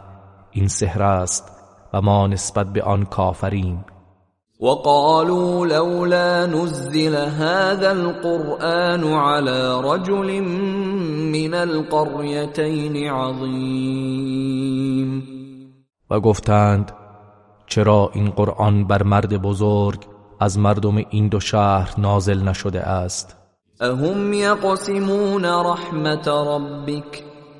این سحر است. و ما نسبت به آن کافریم. وقالوا لولا نزل هذا القرآن على رجل من القريتين عظیم و گفتند چرا این قرآن بر مرد بزرگ از مردم این دو شهر نازل نشده است؟ اهم یقسمون رحمت ربک؟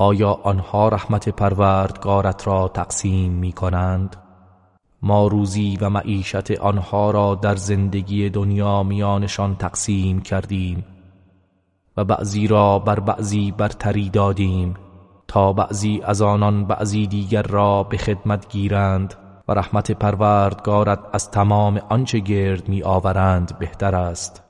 آیا آنها رحمت پروردگارت را تقسیم می کنند؟ ما روزی و معیشت آنها را در زندگی دنیا میانشان تقسیم کردیم و بعضی را بر بعضی برتری دادیم تا بعضی از آنان بعضی دیگر را به خدمت گیرند و رحمت پروردگارت از تمام آنچه گرد می آورند بهتر است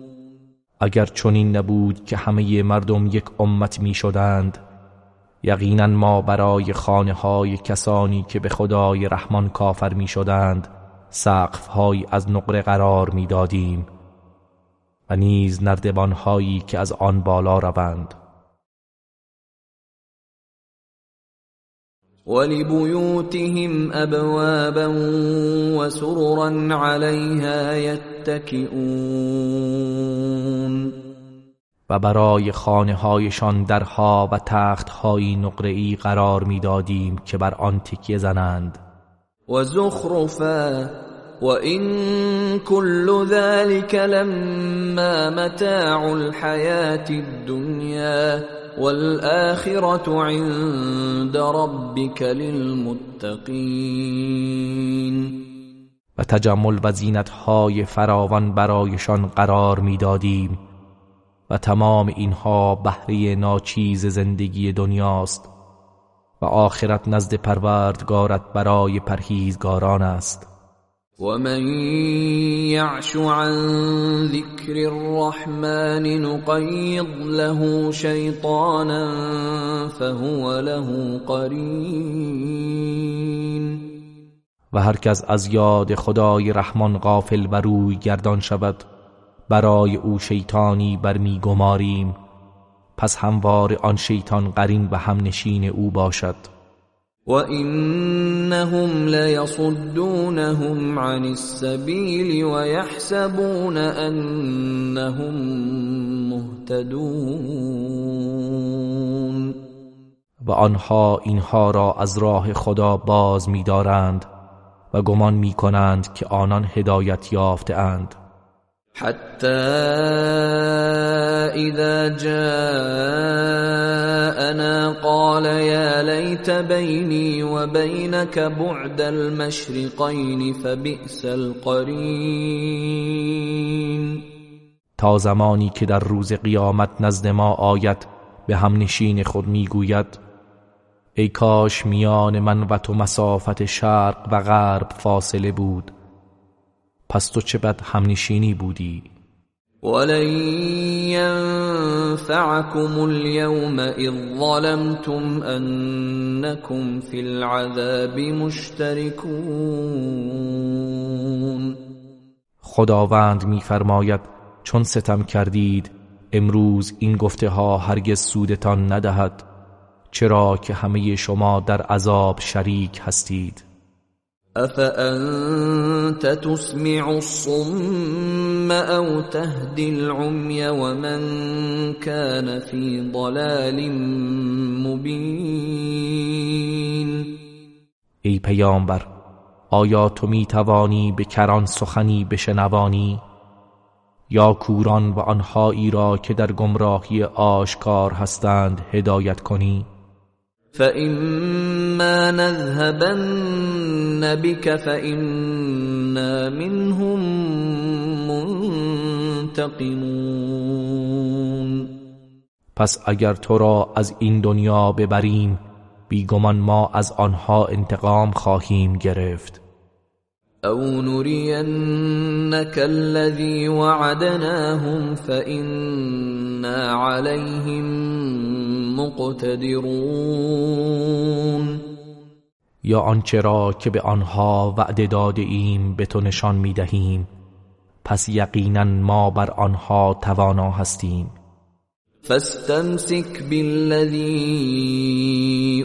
اگر چنین نبود که همه مردم یک امت می شدند یقینا ما برای خانه های کسانی که به خدای رحمان کافر می شدند سقف های از نقره قرار می دادیم و نیز نردبان هایی که از آن بالا روند. ولبيوتهم ابوابا وسررا عليها يتكئون. و برای خانه هایشان درها و تخت های نقره قرار می‌دادیم که بر آن تکیه زنند. و زخرفا و این کل ذلك لما متاع الحیات الدنیا. والآخرة عند ربك للمتقین و تجمل و زینت های فراوان برایشان قرار می‌دادیم و تمام اینها بهره ناچیز زندگی دنیاست و آخرت نزد پروردگارت برای پرهیزگاران است. ومن يعش عن ذكر الرحمن نقيض له شيطانا فهو له قرين و هر کس از یاد خدای رحمان غافل و روی گردان شود برای او شیطانی برمیگماریم پس هموار آن شیطان قرین و همنشین او باشد. وَإِنَّهُمْ لَيَصُدُّونَهُمْ عَنِ السَّبِيلِ وَيَحْسَبُونَ أَنَّهُمْ مُهْتَدُونَ و آنها اینها را از راه خدا باز می‌دارند و گمان می‌کنند که آنان هدایت یافته اند. حتى إذا جاءنا قال يا ليت بيني وبينك بعد المشرقين فبئس القرين. تا زمانی که در روز قیامت نزد ما آید به هم نشین خود می‌گوید ای کاش میان من و تو مسافت شرق و غرب فاصله بود. پس تو چه بد همنشینی بودی؟ ولن ينفعكم اليوم اذ ظلمتم انكم في العذاب مشتركون. خداوند میفرماید چون ستم کردید امروز این گفته ها هرگز سودتان ندهد چرا که همه شما در عذاب شریک هستید. افانت تسمع الصم او تهدي العمي ومن كان في ضلال مبين؟ ای پیامبر آیا تو می توانی به کران سخنی بشنوانی؟ یا کوران و آنهایی را که در گمراهی آشکار هستند هدایت کنی؟ فإما نذهبن بك فإنا منهم منتقمون پس اگر تو را از این دنیا ببریم بیگمان ما از آنها انتقام خواهیم گرفت. او نرینك الذي وعدناهم فإنا عليهم مقتدرون. یا آنچه را که به آنها وعده داده ایم به تو نشان می دهیم پس یقینا ما بر آنها توانا هستیم. فاستمسك بالذي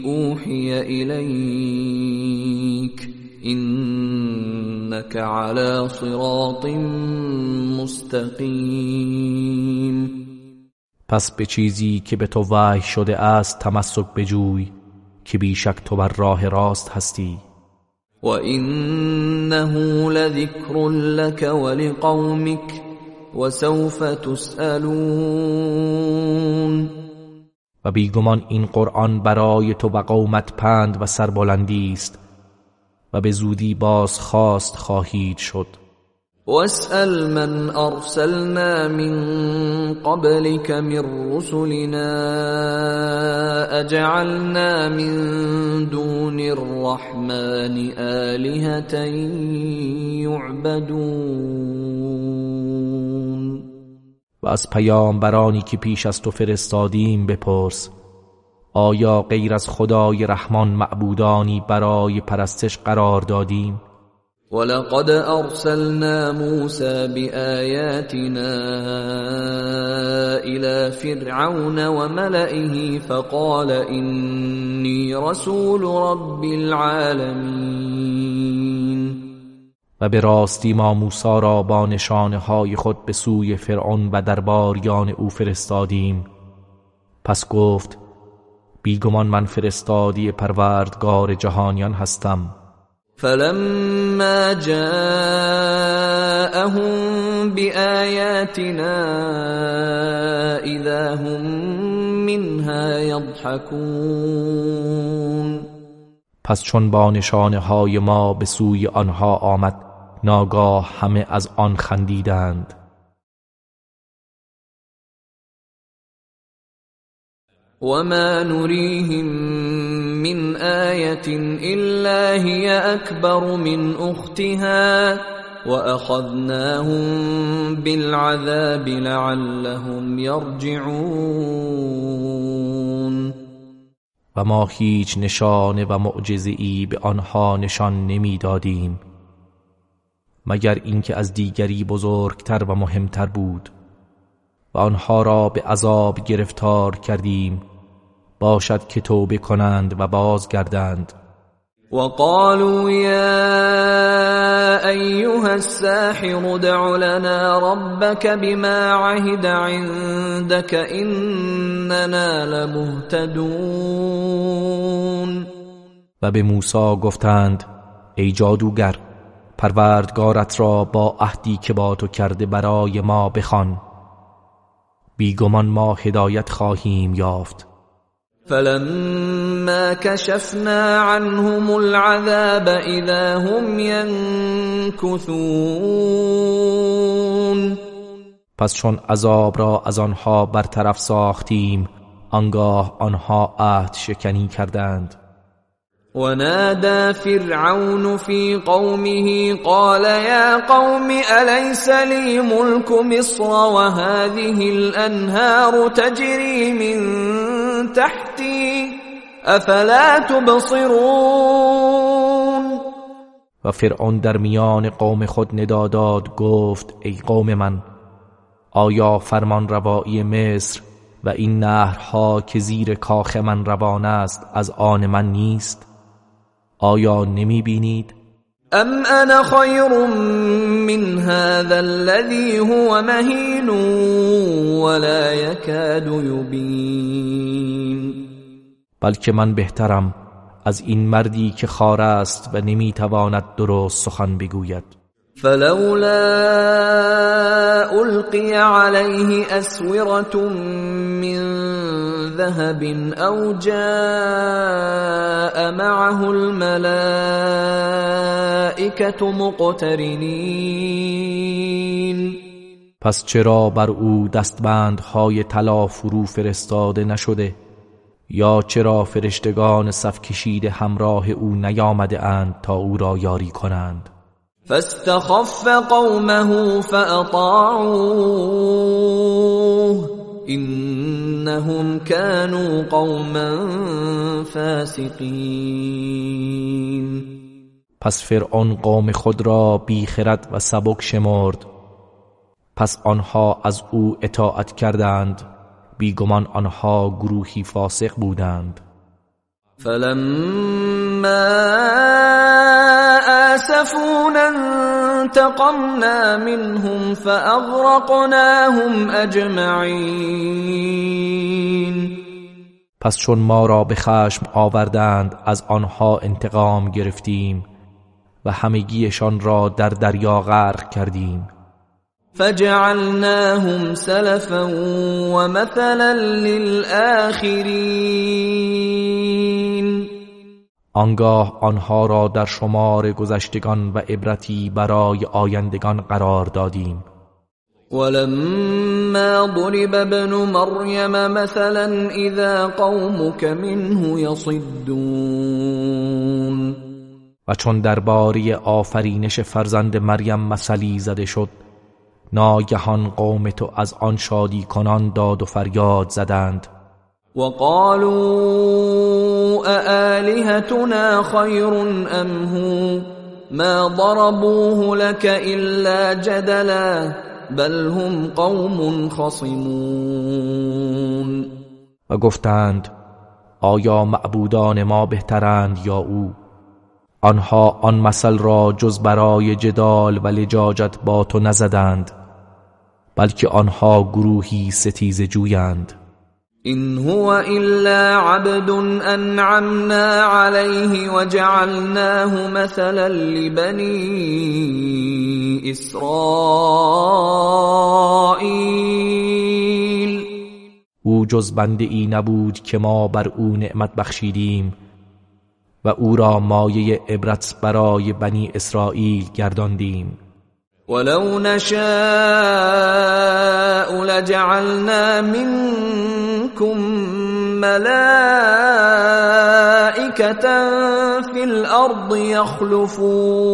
اوحي اليك انك على صراط مستقیم پس به چیزی که به تو وحی شده است تمسک بجوی که بیشک تو بر راه راست هستی. و انه لذکر لك ولقومك وسوف تسألون. و بیگمان این قرآن برای تو و قومت پند و سربلندی است. و به زودی باز خواست خواهید شد. واسأل من ارسلنا من قبلك من رسلنا اجعلنا من دون الرحمن آلهة يعبدون. و از پیامبرانی که پیش از تو فرستادیم بپرس. آیا غیر از خدای رحمان معبودانی برای پرستش قرار دادیم؟ ولقد ارسلنا موسى بآياتنا الى فرعون وملئه فقال اني رسول رب العالمين. و به راستی ما موسی را با نشانه های خود به سوی فرعون و درباریان او فرستادیم. پس گفت بیگمان من فرستادی پروردگار جهانیان هستم. فلما جاءهم بآياتنا اذا هم منها يضحكون پس چون با نشانه های ما به سوی آنها آمد ناگاه همه از آن خندیدند. وما نريهم من آية إلا هي أكبر من أختها وأخذناهم بالعذاب لعلهم يرجعون و ما هیچ نشانه و معجزه به آنها نشان نمی‌دادیم مگر اینکه از دیگری بزرگتر و مهمتر بود. و آنها را به عذاب گرفتار کردیم. باشد که توبه کنند و بازگردند. وقالوا يا ايها الساحر ادع لنا ربك بما عهد عندك اننا لمهتدون. و به موسی گفتند ای جادوگر پروردگارت را با عهدی که با تو کرده برای ما بخوان. بیگمان ما هدایت خواهیم یافت. فلما كشفنا عنهم العذاب اذا هم ينكثون پس چون عذاب را از آنها برطرف ساختیم آنگاه آنها عهد شکنی کردند. ونادى فرعون في قومه قال يا قوم أليس لي ملك مصر وهذه الأنهار تجري من تحتي؟ افلا تبصرون؟ و فرعون در میان قوم خود نداداد گفت ای قوم من آیا فرمان روایی مصر و این نهرها که زیر کاخ من روان است از آن من نیست؟ آیا نمی بینید ام انا خیر من هذا الذي هو مهین ولا يكاد يبين بلکه من بهترم از این مردی که خار است و نمی‌تواند درست سخن بگوید. فلولا القی علیه اسورة من ذهب او جاء معه الملائكة مقترنین پس چرا بر او دستبندهای طلا فرو فرستاده نشده؟ یا چرا فرشتگان صف کشیده همراه او نیامده اند تا او را یاری کنند؟ فاستخف قومه فاطاعوه انهم كانوا قوما فاسقین پس فرعون قوم خود را بیخرد و سبک شمرد. پس آنها از او اطاعت کردند. بیگمان آنها گروهی فاسق بودند. فلما آسفونا انتقمنا منهم فاغرقناهم اجمعین پس چون ما را به خشم آوردند از آنها انتقام گرفتیم و همگیشان را در دریا غرق کردیم. فجعلناهم سلفا ومثلا للآخرین آنگاه آنها را در شمار گذشتگان و عبرتی برای آیندگان قرار دادیم. ولما ضرب ابن مریم مثلا اذا قومك منه یصدون و چون درباره آفرینش فرزند مریم مثلی زده شد ناگهان قوم تو از آن شادی کنان داد و فریاد زدند. وقالوا أآلهتنا خير ام هو ما ضربوه لك الا جدلا بل هم قوم خصمون و گفتند آیا معبودان ما بهترند یا او؟ آنها آن مثل را جز برای جدال و لجاجت با تو نزدند بلکه آنها گروهی ستیز جویند. این هو الا عبد انعمنا علیه وجعلناه مثلا لبنی اسرائیل او جز بنده ای نبود که ما بر او نعمت بخشیدیم و او را مایه عبرت برای بنی اسرائیل گرداندیم. ولو نشاء لجعلنا منكم ملائكة في الارض يخلفون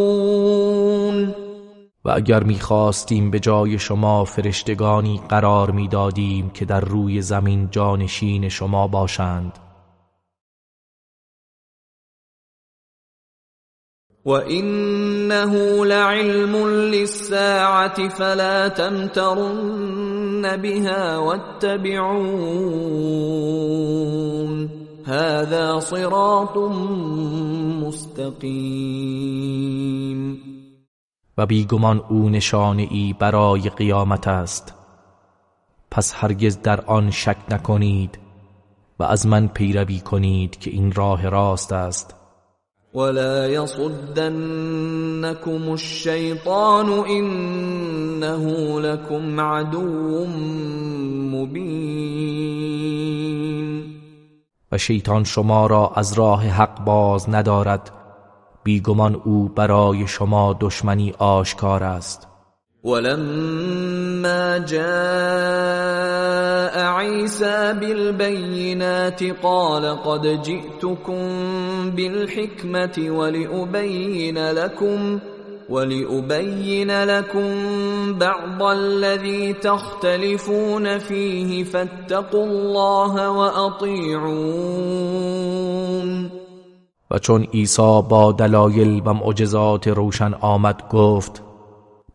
و اگر می‌خواستیم به جای شما فرشتگانی قرار می‌دادیم که در روی زمین جانشین شما باشند وانه لعلم للساعه فلا تمترن بها واتبعون هذا صراط مستقیم و بیگمان او نشانه ای برای قیامت است. پس هرگز در آن شک نکنید و از من پیروی کنید که این راه راست است. ولا يصدنكم الشيطان انه لكم عدو مبين. و شیطان شما را از راه حق باز ندارد. بیگمان او برای شما دشمنی آشکار است. ولما جاء عيسى بالبينات قال قد جئتكم بالحكمة ولأبين لكم ولأبين لكم بعض الذي تختلفون فيه فاتقوا الله وأطيعون. و چون عیسی با دلایل و معجزات روشن آمد گفت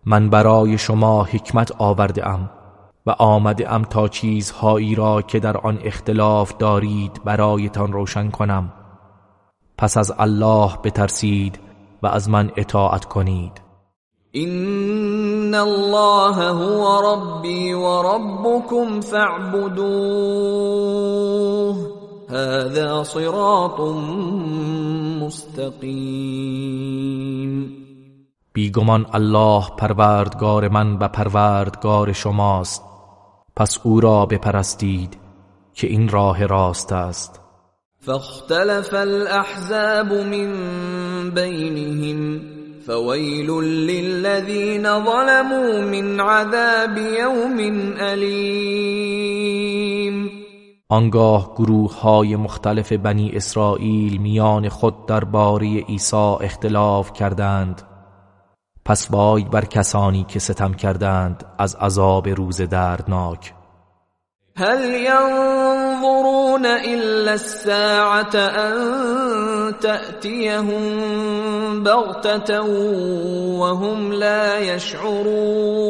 من برای شما حکمت آورده ام و آمده ام تا چیزهایی را که در آن اختلاف دارید برایتان روشن کنم. پس از الله بترسید و از من اطاعت کنید. این الله هو ربی و ربکم فاعبدوه هذا صراط مستقیم بیگمان الله پروردگار من و پروردگار شماست. پس او را بپرستید که این راه راست است. فاختلف الاحزاب من بینهم فویل للذین ظلموا من عذاب یوم الیم آنگاه گروه های مختلف بنی اسرائیل میان خود درباره عیسی اختلاف کردند. پس وای بر کسانی که ستم کردند از عذاب روز دردناک. هل ينظرون الا الساعه ان تاتيهم بغته وهم لا يشعرون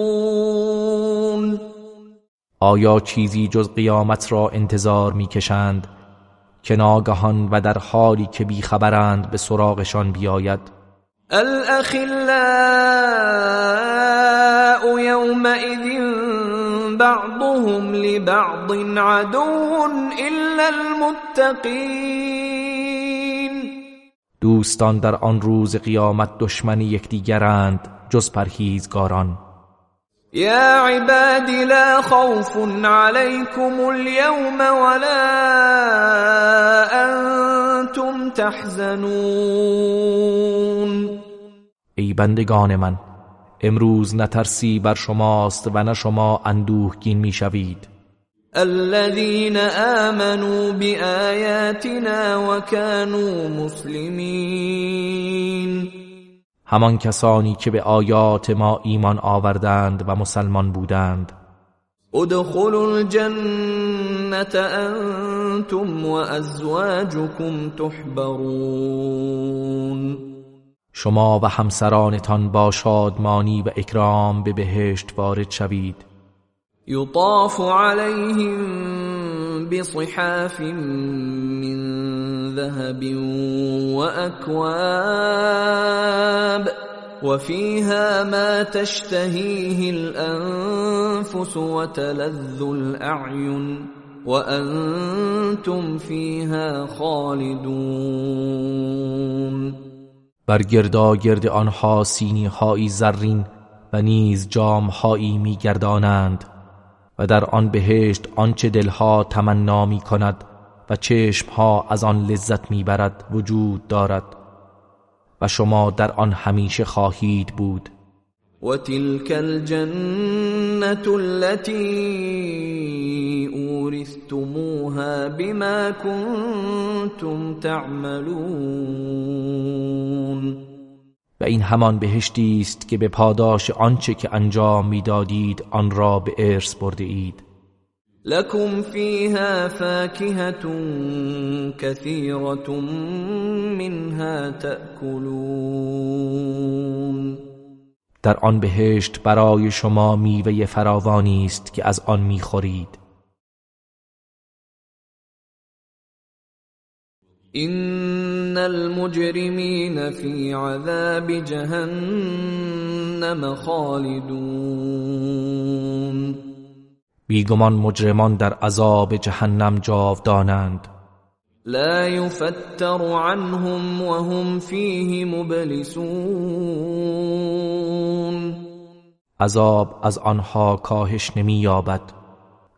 آیا چیزی جز قیامت را انتظار می‌کشند که ناگهان و در حالی که بیخبرند به سراغشان بیاید؟ الأخلاء يومئذ بعضهم لبعض عدو إلا المتقین دوستان در آن روز قیامت دشمن یکدیگرند جز پرهیزگاران. یا عباد لا خوف عليكم اليوم ولا أنتم تحزنون. ای بندگان من امروز نترسی بر شماست و نه شما اندوهگین می‌شوید. الذين آمنوا بآياتنا وكانوا مسلمين همان کسانی که به آیات ما ایمان آوردند و مسلمان بودند. ادخلوا الجنة انتم وازواجكم تحبرون. شما و همسرانتان با شادمانی و اکرام به بهشت وارد شوید. یطاف علیهم بصحاف من ذهب واكواب وفيها ما تشتهيه الانفس وتلذ الاعين وانتم فيها خالدون. بر گرد آنها سینی هایی زرین و نیز جام هایی می گردانند و در آن بهشت آنچه دلها تمنا می کند و چشمها از آن لذت می برد وجود دارد و شما در آن همیشه خواهید بود. و تلك الجنة التي اورثتموها بما كنتم تعملون. و این همان بهشتی است که به پاداش آنچه که انجام می‌دادید آن را به ارث برده اید. لكم فيها فاكهة كثيرة منها تأكلون در آن بهشت برای شما میوه فراوانی است که از آن می‌خورید. این المجرمین فی عذاب جهنم خالدون. بیگمان مجرمان در عذاب جهنم جاودانند. لا يفتر عنهم وهم فيه مبلسون. عذاب از آنها کاهش نمییابد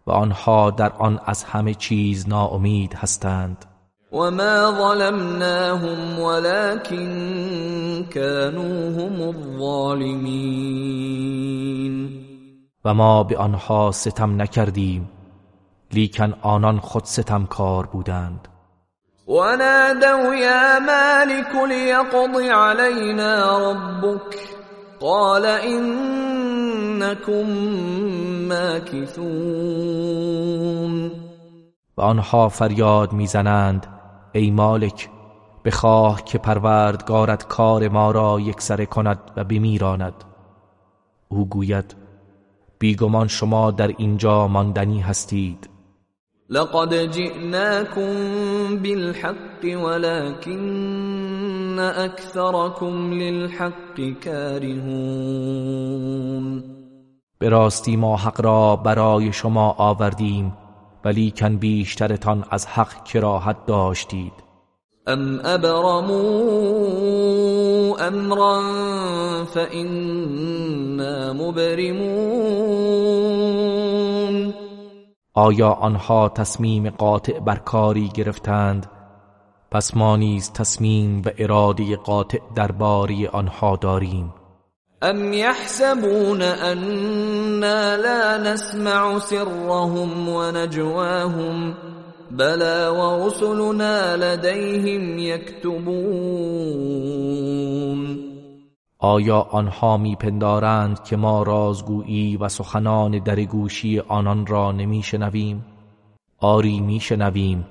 و آنها در آن از همه چیز ناامید هستند. وما ظلمناهم ولكن كانوا هم الظالمين. و ما به آنها ستم نکردیم لیکن آنان خود ستمکار بودند. ونادوا يا مالك ليقض علينا ربك قال انكم ماكثون. و آنها فریاد می‌زنند ای مالک بخواه که پروردگارت کار ما را یکسره کند و بمیراند. او گوید بیگمان شما در اینجا ماندنی هستید. لقد جئناكم بالحق ولكن اكثركم للحق كارهون. به راستی ما حق را برای شما آوردیم ولی کن بیشترتان از حق کراهت داشتید. ام ابرموا امرا فإنا مبرمون. آیا آنها تصمیم قاطع بر کاری گرفتند؟ پس ما نیز تصمیم و اراده قاطع درباره آنها داریم. ام يحسبون أنا لا نسمع سرهم ونجواهم بلا ورسلنا لديهم يكتبون آیا آنها میپندارند که ما رازگویی و سخنان درگوشی آنان را نمیشنویم؟ آری میشنویم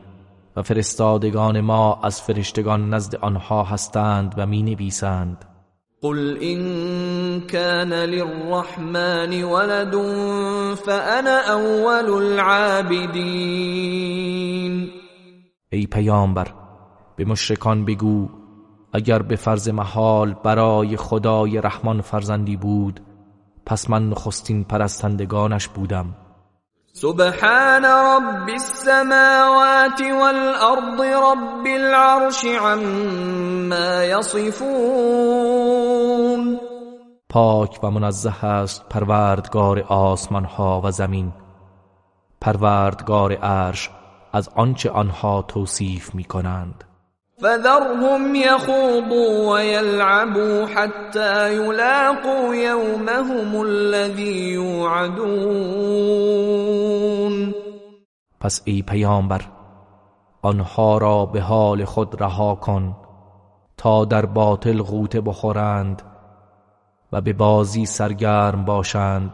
و فرستادگان ما از فرشتگان نزد آنها هستند و می نویسند قل إن كان للرحمن ولد فأنا أول العابدين. ای پیامبر به مشرکان بگو اگر به فرض محال برای خدای رحمان فرزندی بود پس من نخستین پرستندگانش بودم. سبحان رب السماوات والأرض رب العرش عما يصفون پاک و منزه است پروردگار آسمان ها و زمین. پروردگار عرش از آنچه آنها توصیف می کنند فذرهم يخوضوا ويلعبوا حتى يلاقوا يومهم الذي يوعدون. پس ای پیامبر آنها را به حال خود رها کن تا در باطل غوطه بخورند و به بازی سرگرم باشند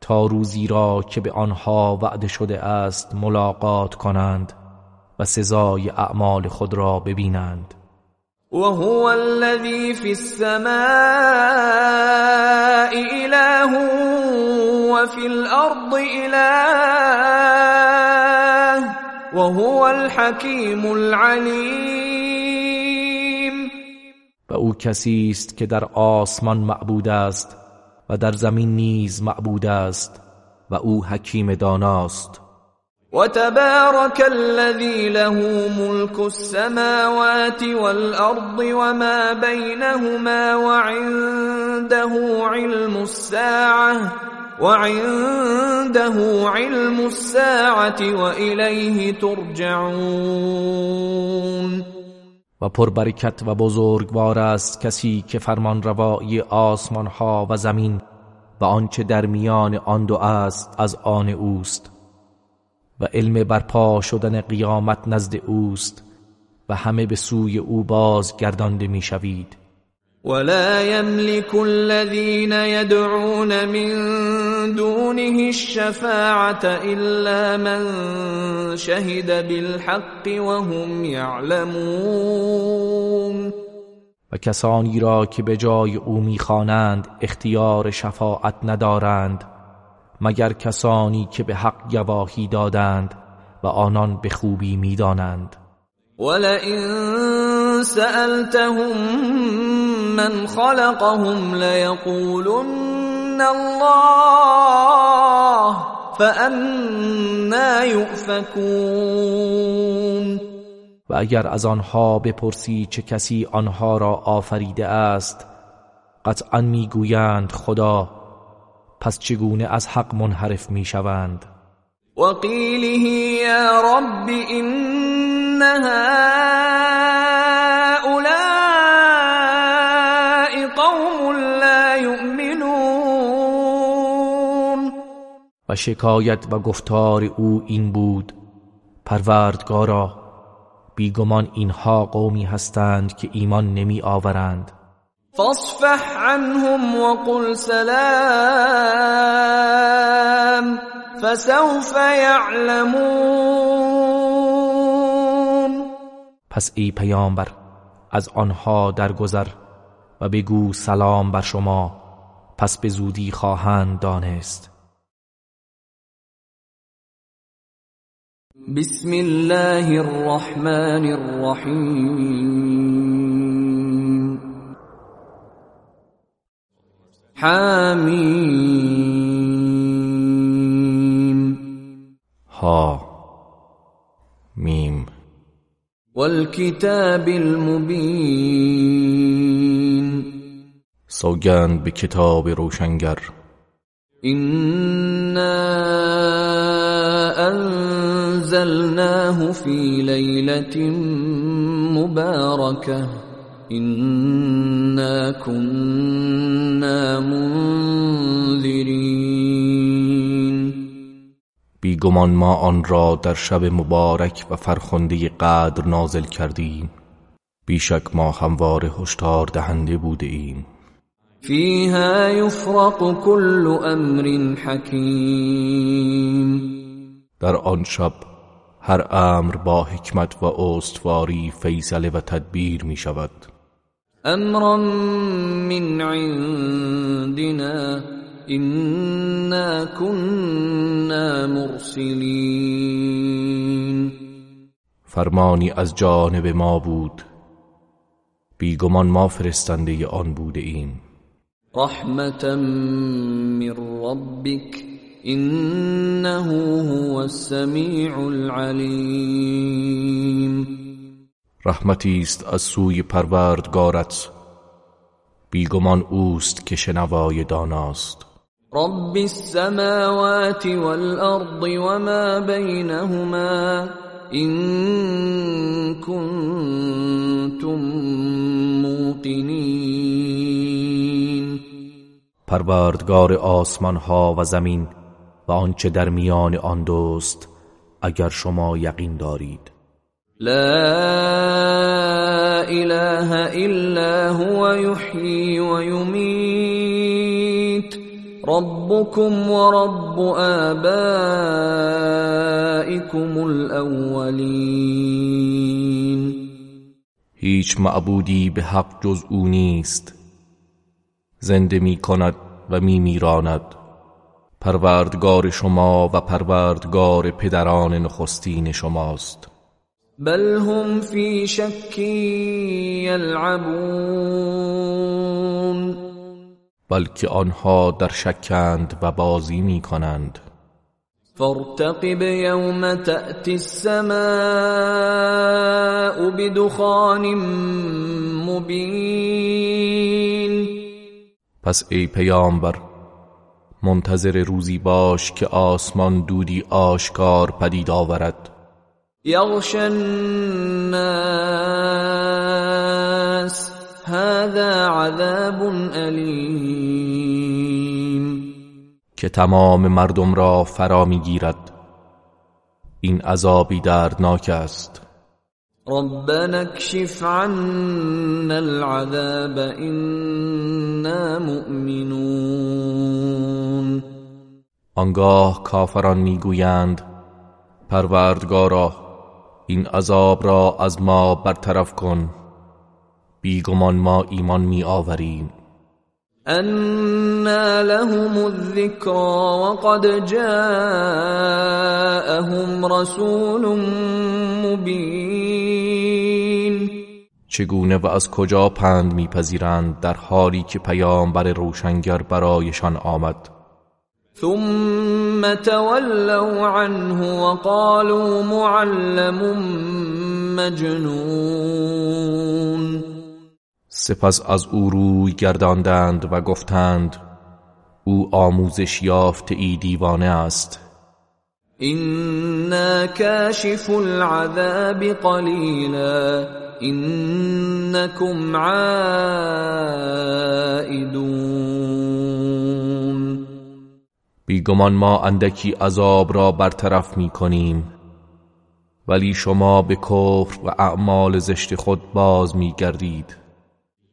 تا روزی را که به آنها وعده شده است ملاقات کنند. و سزای اعمال خود را ببینند. وهو الذي في السماء إله وفي الأرض إله وهو الحكيم العليم و او کسی است که در آسمان معبود است و در زمین نیز معبود است و او حکیم داناست. وتبارك الذي له ملك السماوات والأرض وما بينهما وعنده علم الساعة وعنده علم الساعة وإليه ترجعون. و پربرکت و بزرگوار است کسی که فرمان روایی آسمان ها و زمین و آنچه در میان آن دو است از آن اوست. و علم برپا شدن قیامت نزد اوست و همه به سوی او باز گردانده می‌شوید. ولا يملك الذين يدعون من دونه الشفاعة إلا من شهد بالحق وهم يعلمون. و کسانی را که به جای او می‌خوانند اختیار شفاعت ندارند. مگر کسانی که به حق گواهی دادند و آنان به خوبی می‌دانند. ولئن سألتهم من خلقهم ليقولن الله فأنا يؤفكون. و اگر از آنها بپرسی چه کسی آنها را آفریده است قطعا می‌گویند خدا پس چگونه از حق منحرف می‌شوند؟ وقیله یا رب ان هؤلاء قوم لا یؤمنون و شکایت و گفتار او این بود پروردگارا بیگمان اینها قومی هستند که ایمان نمی آورند فاصفح عنهم وقل سلام فسوف يعلمون. پس ای پیامبر از آنها درگذر و بگو سلام بر شما پس به زودی خواهند دانست. بسم الله الرحمن الرحیم. حاميم ها ميم. والكتاب المبين. سوگند به کتاب روشنگر. إنا أنزلناه في ليلة مباركة. إنا كنا منذرين. بیگمان ما آن را در شب مبارک و فرخنده قدر نازل کردیم. بیشک ما هموار هشدار دهنده بوده ایم. فيها يفرق كل امر حكيم در آن شب هر امر با حکمت و استواری فیصله و تدبیر می شود امرا من عندنا انا كنا مرسلین فرمانی از جانب ما بود. بیگمان ما فرستنده آن بوده ایم. رحمة من ربك إنه هو السميع العليم. رحمتی است از سوی پروردگارت. بیگمان اوست که شنوای داناست. رب السماوات والأرض وما بينهما إن كنتم موقنين. پروردگار آسمان ها و زمین و آنچه در میان آن دوست اگر شما یقین دارید. لا اله الا هو يحيي ويميت. ربكم ورب آبائكم الاولين هیچ معبودی به حق جز او نیست. زنده می کند و می میراند پروردگار شما و پروردگار پدران نخستین شماست. بل هم في شك يلعبون بلکه آنها در شکند و بازی می کنند فارتقب يوم تأتي السماء بدخان مبين پس ای پیامبر منتظر روزی باش که آسمان دودی آشکار پدید آورد. يغشى الناس. هذا عذاب أليم. که تمام مردم را فرا می‌گیرد. این عذابی دردناک است. ربنا اكشف عنا العذاب إنا مؤمنون. آنگاه کافران می‌گویند پروردگارا این عذاب را از ما برطرف کن. بیگمان ما ایمان می آوریم. أنا لهم الذكرى وقد جاءهم رسول مبين. چگونه و از کجا پند میپذیرند در حالی که پیامبر روشنگر برایشان آمد؟ ثم تولوا عنه وقالوا معلم مجنون. سپس از او روی گرداندند و گفتند او آموزش یافته ای دیوانه است. إنا كاشف العذاب قليلا إنكم عائدون. بیگمان ما اندکی عذاب را برطرف می کنیم ولی شما به کفر و اعمال زشت خود باز می گردید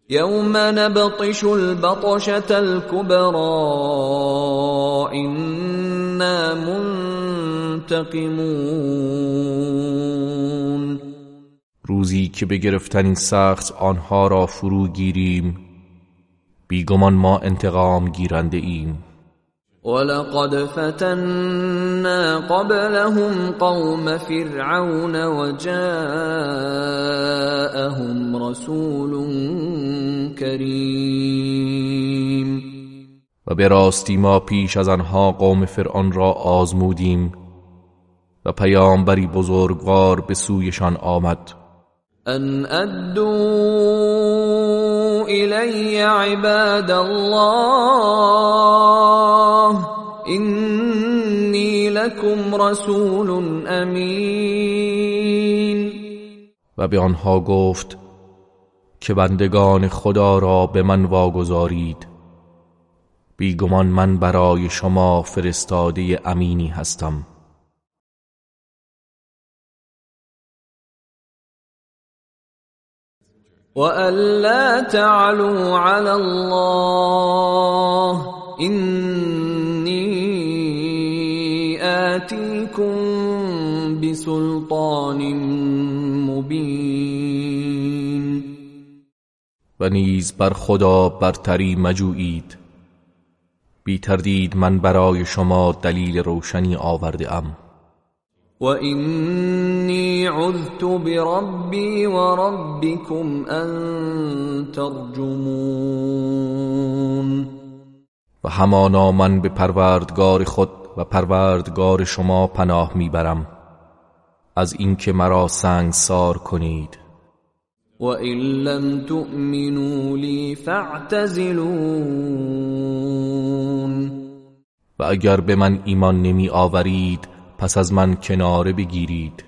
يوم نبطش البطشة الكبرى إنا منتقمون. روزی که به گرفتن سخت آنها را فرو گیریم بیگمان ما انتقام گیرنده ایم. ولقد فتنا قبلهم قوم فرعون وجاءهم رسول كريم. و به راستی ما پیش از آنها قوم فرعون را آزمودیم و پیامبری بزرگوار به سویشان آمد. ان ادوا الی عباد الله اینی لکم رسول امین و به آنها گفت که بندگان خدا را به من واگذارید. بیگمان من برای شما فرستاده امینی هستم. وألا تعلوا على الله إني آتيكم بسلطان مبين. و نیز بر خدا برتری مجویید. بی تردید من برای شما دلیل روشنی آورده ام. وإني عذت بربي وربكم أن ترجمون. و همانا من به پروردگار خود و پروردگار شما پناه می‌برم. از اینکه مرا سنگسار کنید. وإن لم تؤمنوا لي فاعتزلون و اگر به من ایمان نمی آورید پس از من کناره بگیرید.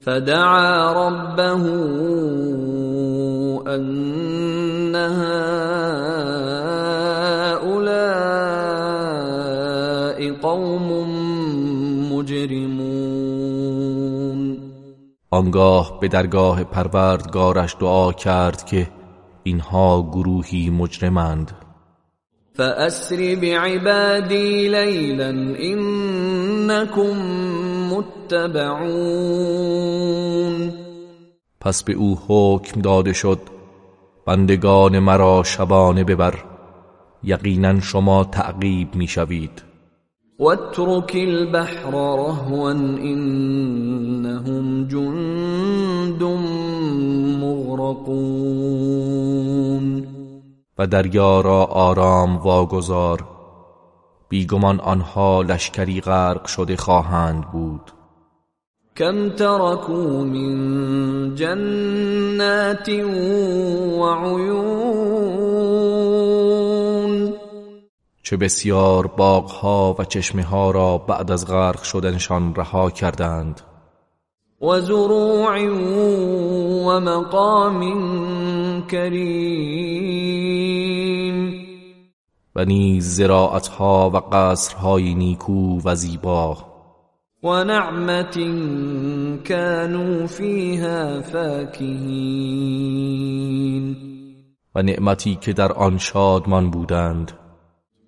فدعا ربه ان قوم مجرمون آنگاه به درگاه پروردگارش دعا کرد که اینها گروهی مجرمند. فأسر بعبادي ليلا إنكم متبعون پس به او حکم داده شد بندگان مرا شبانه ببر یقینا شما تعقیب می‌شوید. واترك البحر رهوا انهم جند مغرقون. و دریا را آرام واگذار. بیگمان آنها لشکری غرق شده خواهند بود. کم ترکوا من جنات وعیون چه بسیار باغها و چشمه ها را بعد از غرق شدنشان رها کردند. وزروع ومقام کریم. و نیز زراعتها و قصرهای نیکو و زیبا. و نعمت كانوا فیها فاکهین. و نعمتی که در آن شادمان بودند.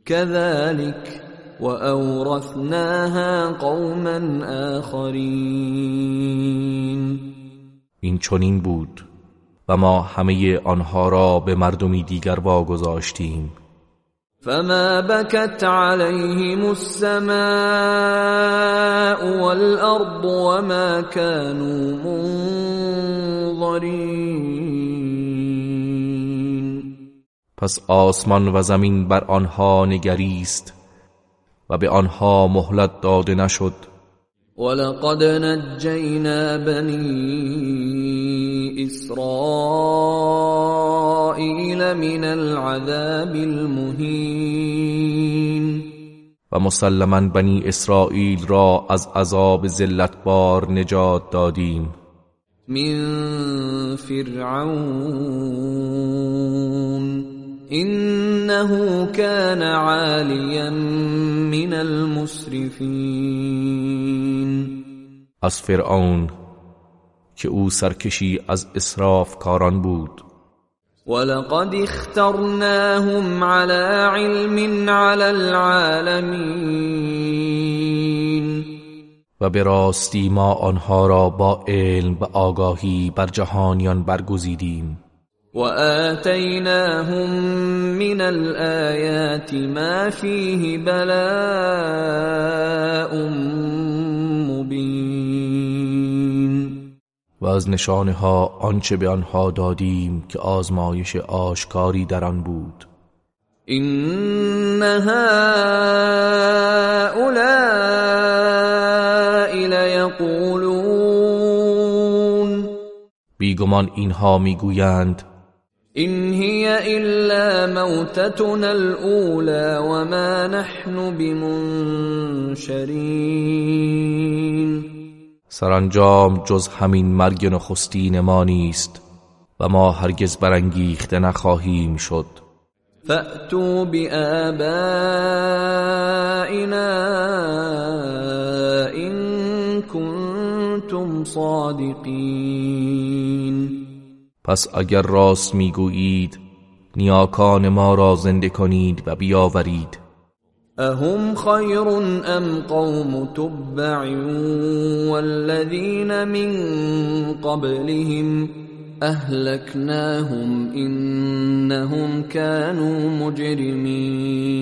كذلك وأورثناها قوما آخرین این چنین بود و ما همه آنها را به مردمی دیگر واگذاشتیم. فما بكت عليهم السماء والأرض وما كانوا منظرین. پس آسمان و زمین بر آنها نگریست و به آنها مهلت داده نشد. ولقد نجینا بنی اسرائیل من العذاب المهین. و مسلما بنی اسرائیل را از عذاب ذلتبار نجات دادیم. من فرعون. انه كان عاليا من المسرفين. از فرعون که او سرکشی از اسراف کاران بود. ولقد اخترناهم على علم على العالمين. و به راستی ما آنها را با علم و آگاهی بر جهانیان برگزیدیم. وآتيناهم من الآيات ما فيه بلاء مبين. و از نشانه ها آنچه به آنها دادیم که آزمایش آشکاری در آن بود. إن هؤلاء ليقولون. بیگمان اینها می‌گویند این هی الا موتتنا الاولى وما نحن بمنشرین سرانجام جز همین مرگ نخستین ما نیست و ما هرگز برانگیخته نخواهیم شد. فأتوا بآبائنا إن كنتم صادقین. پس اگر راست می‌گویید نیاکان ما را زنده کنید و بیاورید. اهم خیر ام قوم تبع والذین من قبلهم اهلکناهم انهم كانوا مجرمین.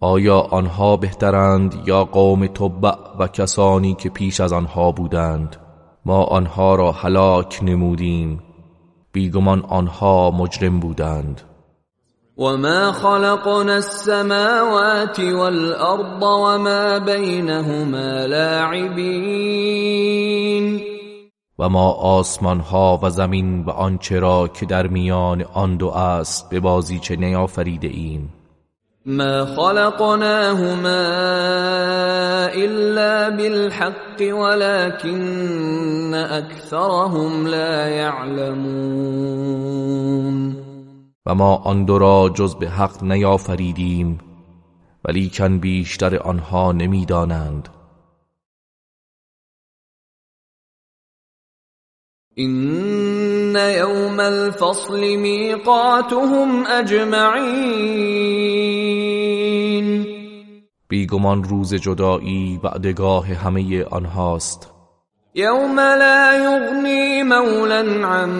آیا آنها بهترند یا قوم تبع و کسانی که پیش از آنها بودند؟ ما آنها را هلاک نمودیم. بیگمان آنها مجرم بودند. وما خلقنا السماوات والارض وما بينهما لاعبین و ما آسمان ها و زمین و آنچه را که در میان آن دو است به بازیچه نیافریده ایم. ما خلقناهما الا بالحق ولكن اكثرهم لا يعلمون. و ما آن دو را جز به حق نیافریدیم ولیکن بیشتر آنها نمی‌دانند. این یوم الفصل میقاتهم اجمعین بیگمان روز جدایی وعدگاه همه آنهاست. یوم لا یغنی مولا عن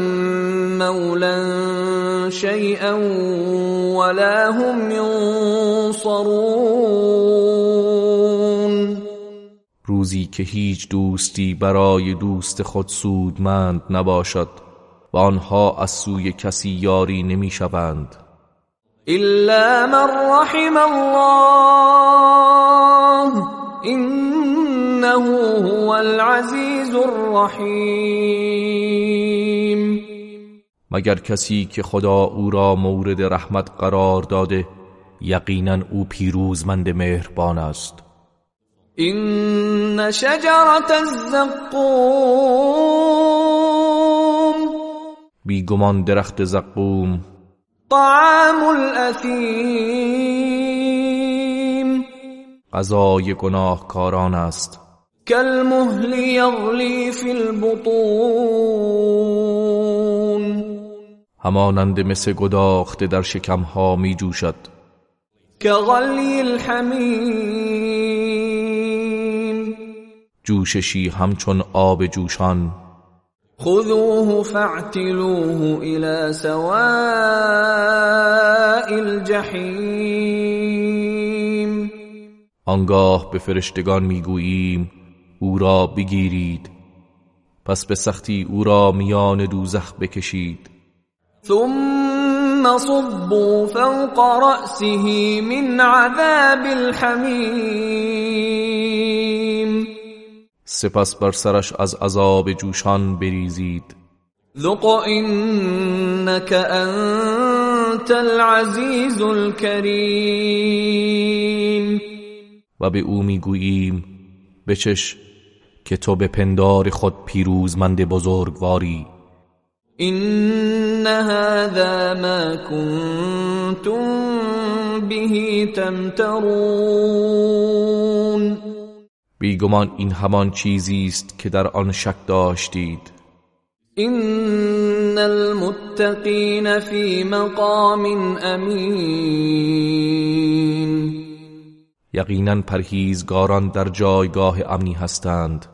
مولا شیئا ولا هم ینصرون روزی که هیچ دوستی برای دوست خود سودمند نباشد. و آنها از سوی کسی یاری نمی شوند الا من رحم الله انه هو العزیز الرحیم مگر کسی که خدا او را مورد رحمت قرار داده یقینا او پیروزمند مهربان است. این شجرت الزقوم بیگمان درخت زقوم. طعام الاثیم غذای گناهکاران است. كالمهل یغلی فی البطون. همانند مثل گداخته در شکمها می جوشد كغلی الحمیم. جوششی همچون آب جوشان. خذوه فاعتلوه الى سواء الجحیم آنگاه به فرشتگان می‌گوییم او را بگیرید. پس به سختی او را میان دوزخ بکشید. ثم صبوا فوق رأسه من عذاب الحمیم. سپس بر سرش از عذاب جوشان بریزید. ذق انك انت العزیز الكریم و به او می‌گوییم بچش که تو به پندار خود پیروزمند بزرگواری. این هذا ما كنتم به تمترون. بیگمان این همان چیزی است که در آن شک داشتید. ان المتقین فی مقام امین یقینا پرهیزگاران در جایگاه امنی هستند.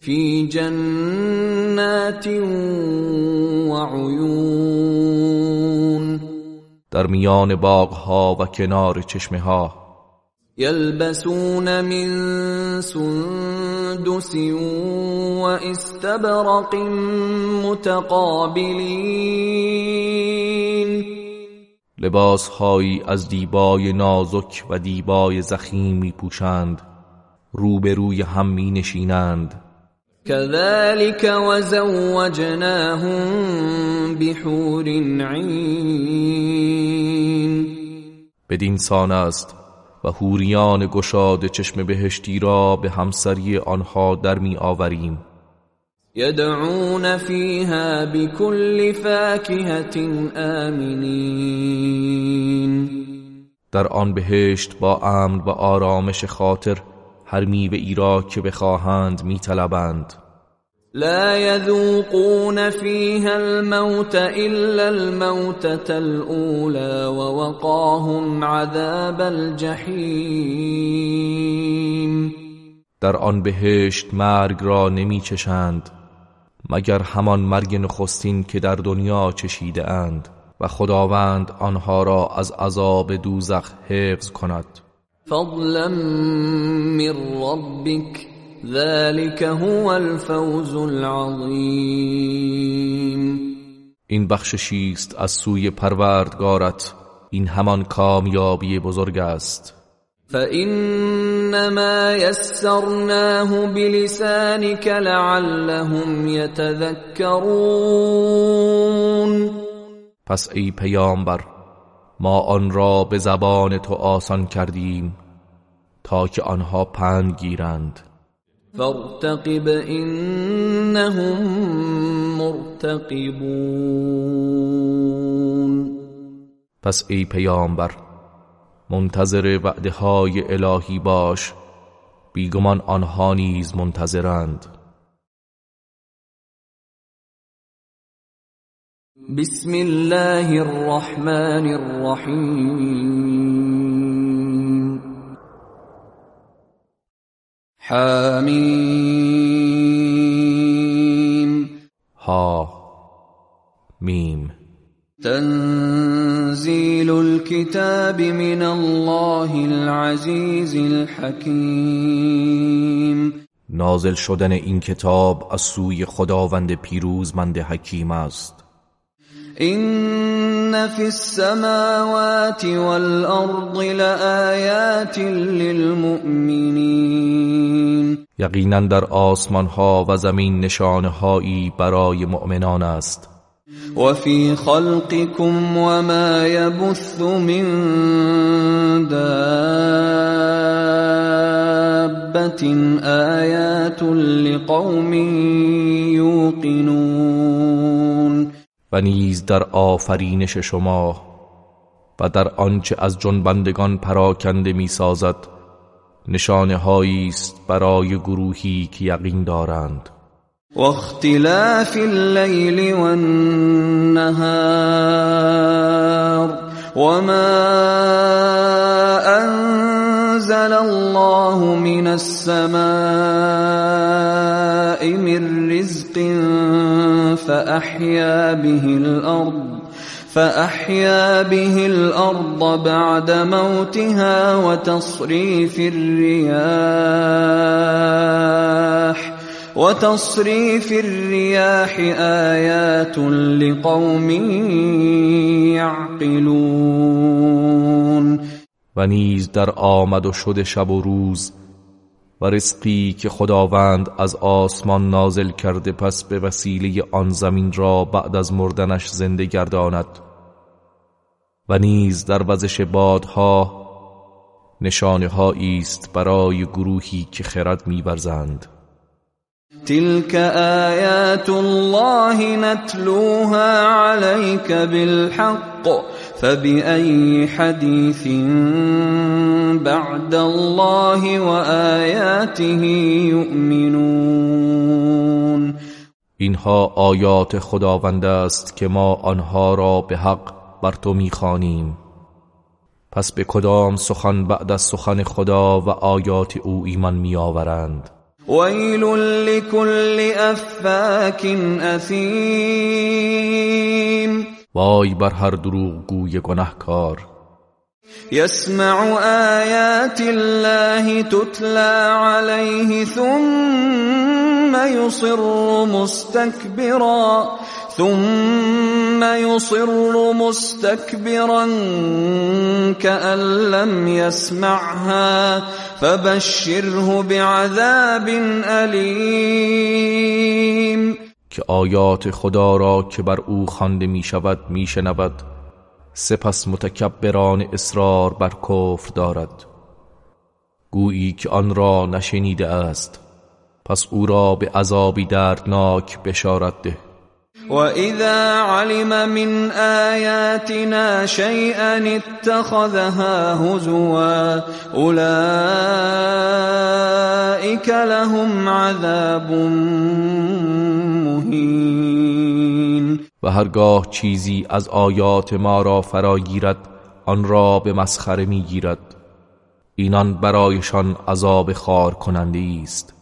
فی جنات و عیون در میان باغها و کنار چشمه ها یلبسون من سندس و استبرق متقابلین لباسهایی از دیبای نازک و دیبای زخیم می پوشند روبروی هم می نشینند كذلك وزوجناهم بحور عین بدین سان است و هوریان گشاد چشم بهشتی را به همسری آنها در می آوریم یدعون فیها بكل فاکهة آمنین. در آن بهشت با امن و آرامش خاطر هر میوه ای را که بخواهند میطلبند. لا يذوقون فيها الموت إلا الموتة الأولى ووقاهم عذاب الجحیم در آن بهشت مرگ را نمی چشند مگر همان مرگ نخستین که در دنیا چشیده اند و خداوند آنها را از عذاب دوزخ حفظ کند. فضلا من ربك ذلك هو الفوز العظیم این بخششی است از سوی پروردگارت. این همان کامیابی بزرگ است. فإنما يسرناه بلسانك لعلهم يتذكرون. پس ای پیامبر ما آن را به زبان تو آسان کردیم تا که آنها پند گیرند. فارتقب انهم مرتقبون. پس ای پیامبر منتظر وعده های الهی باش بیگمان آنها نیز منتظرند. بسم الله الرحمن الرحیم. حمیم ها میم تنزيل الكتاب من الله العزيز الحكيم. نازل شدن این کتاب از سوی خداوند پیروزمند حکیم است. این فی السماوات والارض لآیات للمؤمنین یقینا در آسمان ها و زمین نشانه هایی برای مؤمنان است. وفي خلقكم وما يبث من دابة آيات لقوم يوقنون. و نیز در آفرینش شما و در آنچه از جنبندگان پراکنده می سازد نشانه است برای گروهی که یقین دارند. واختلاف الليل والنهار وما أنزل الله من السماء من رزق فأحيا به الأرض فأحيا به الأرض بعد موتها وتصريف الرياح وتصريف الرياح آيات لقوم يعقلون. و نیز در آمد و شد شب و روز و رزقی که خداوند از آسمان نازل کرده پس به وسیله آن زمین را بعد از مردنش زنده گرداند و نیز در وزش بادها نشانه است برای گروهی که خرد میورزند. تلك آيات الله نتلوها عليك بالحق فبأي حديث بعد الله وآياته يؤمنون؟ اینها آیات خداوند است که ما آنها را به حق بر تو می‌خوانیم. پس به کدام سخن بعد از سخن خدا و آیات او ایمان میآورند؟ ويل لكل افاك اثیم. وای بر هر دروغ گوی گناهکار. يسمع آيات الله تتلى عليه ثم يصر مستكبرا ثم يصر مستكبرا كأن لم يسمعها فبشره بعذاب أليم که آیات خدا را که بر او خوانده می شود می شنود سپس متکبران اصرار بر کفر دارد. گویی که آن را نشنیده است پس او را به عذابی دردناک بشارت ده. وإذا علم من آياتنا شيئا اتخذها هزوا أولئك لهم عذاب مهین و هرگاه چیزی از آیات ما را فراگیرد آن را به مسخره می‌گیرد اینان برایشان عذاب خار کننده است.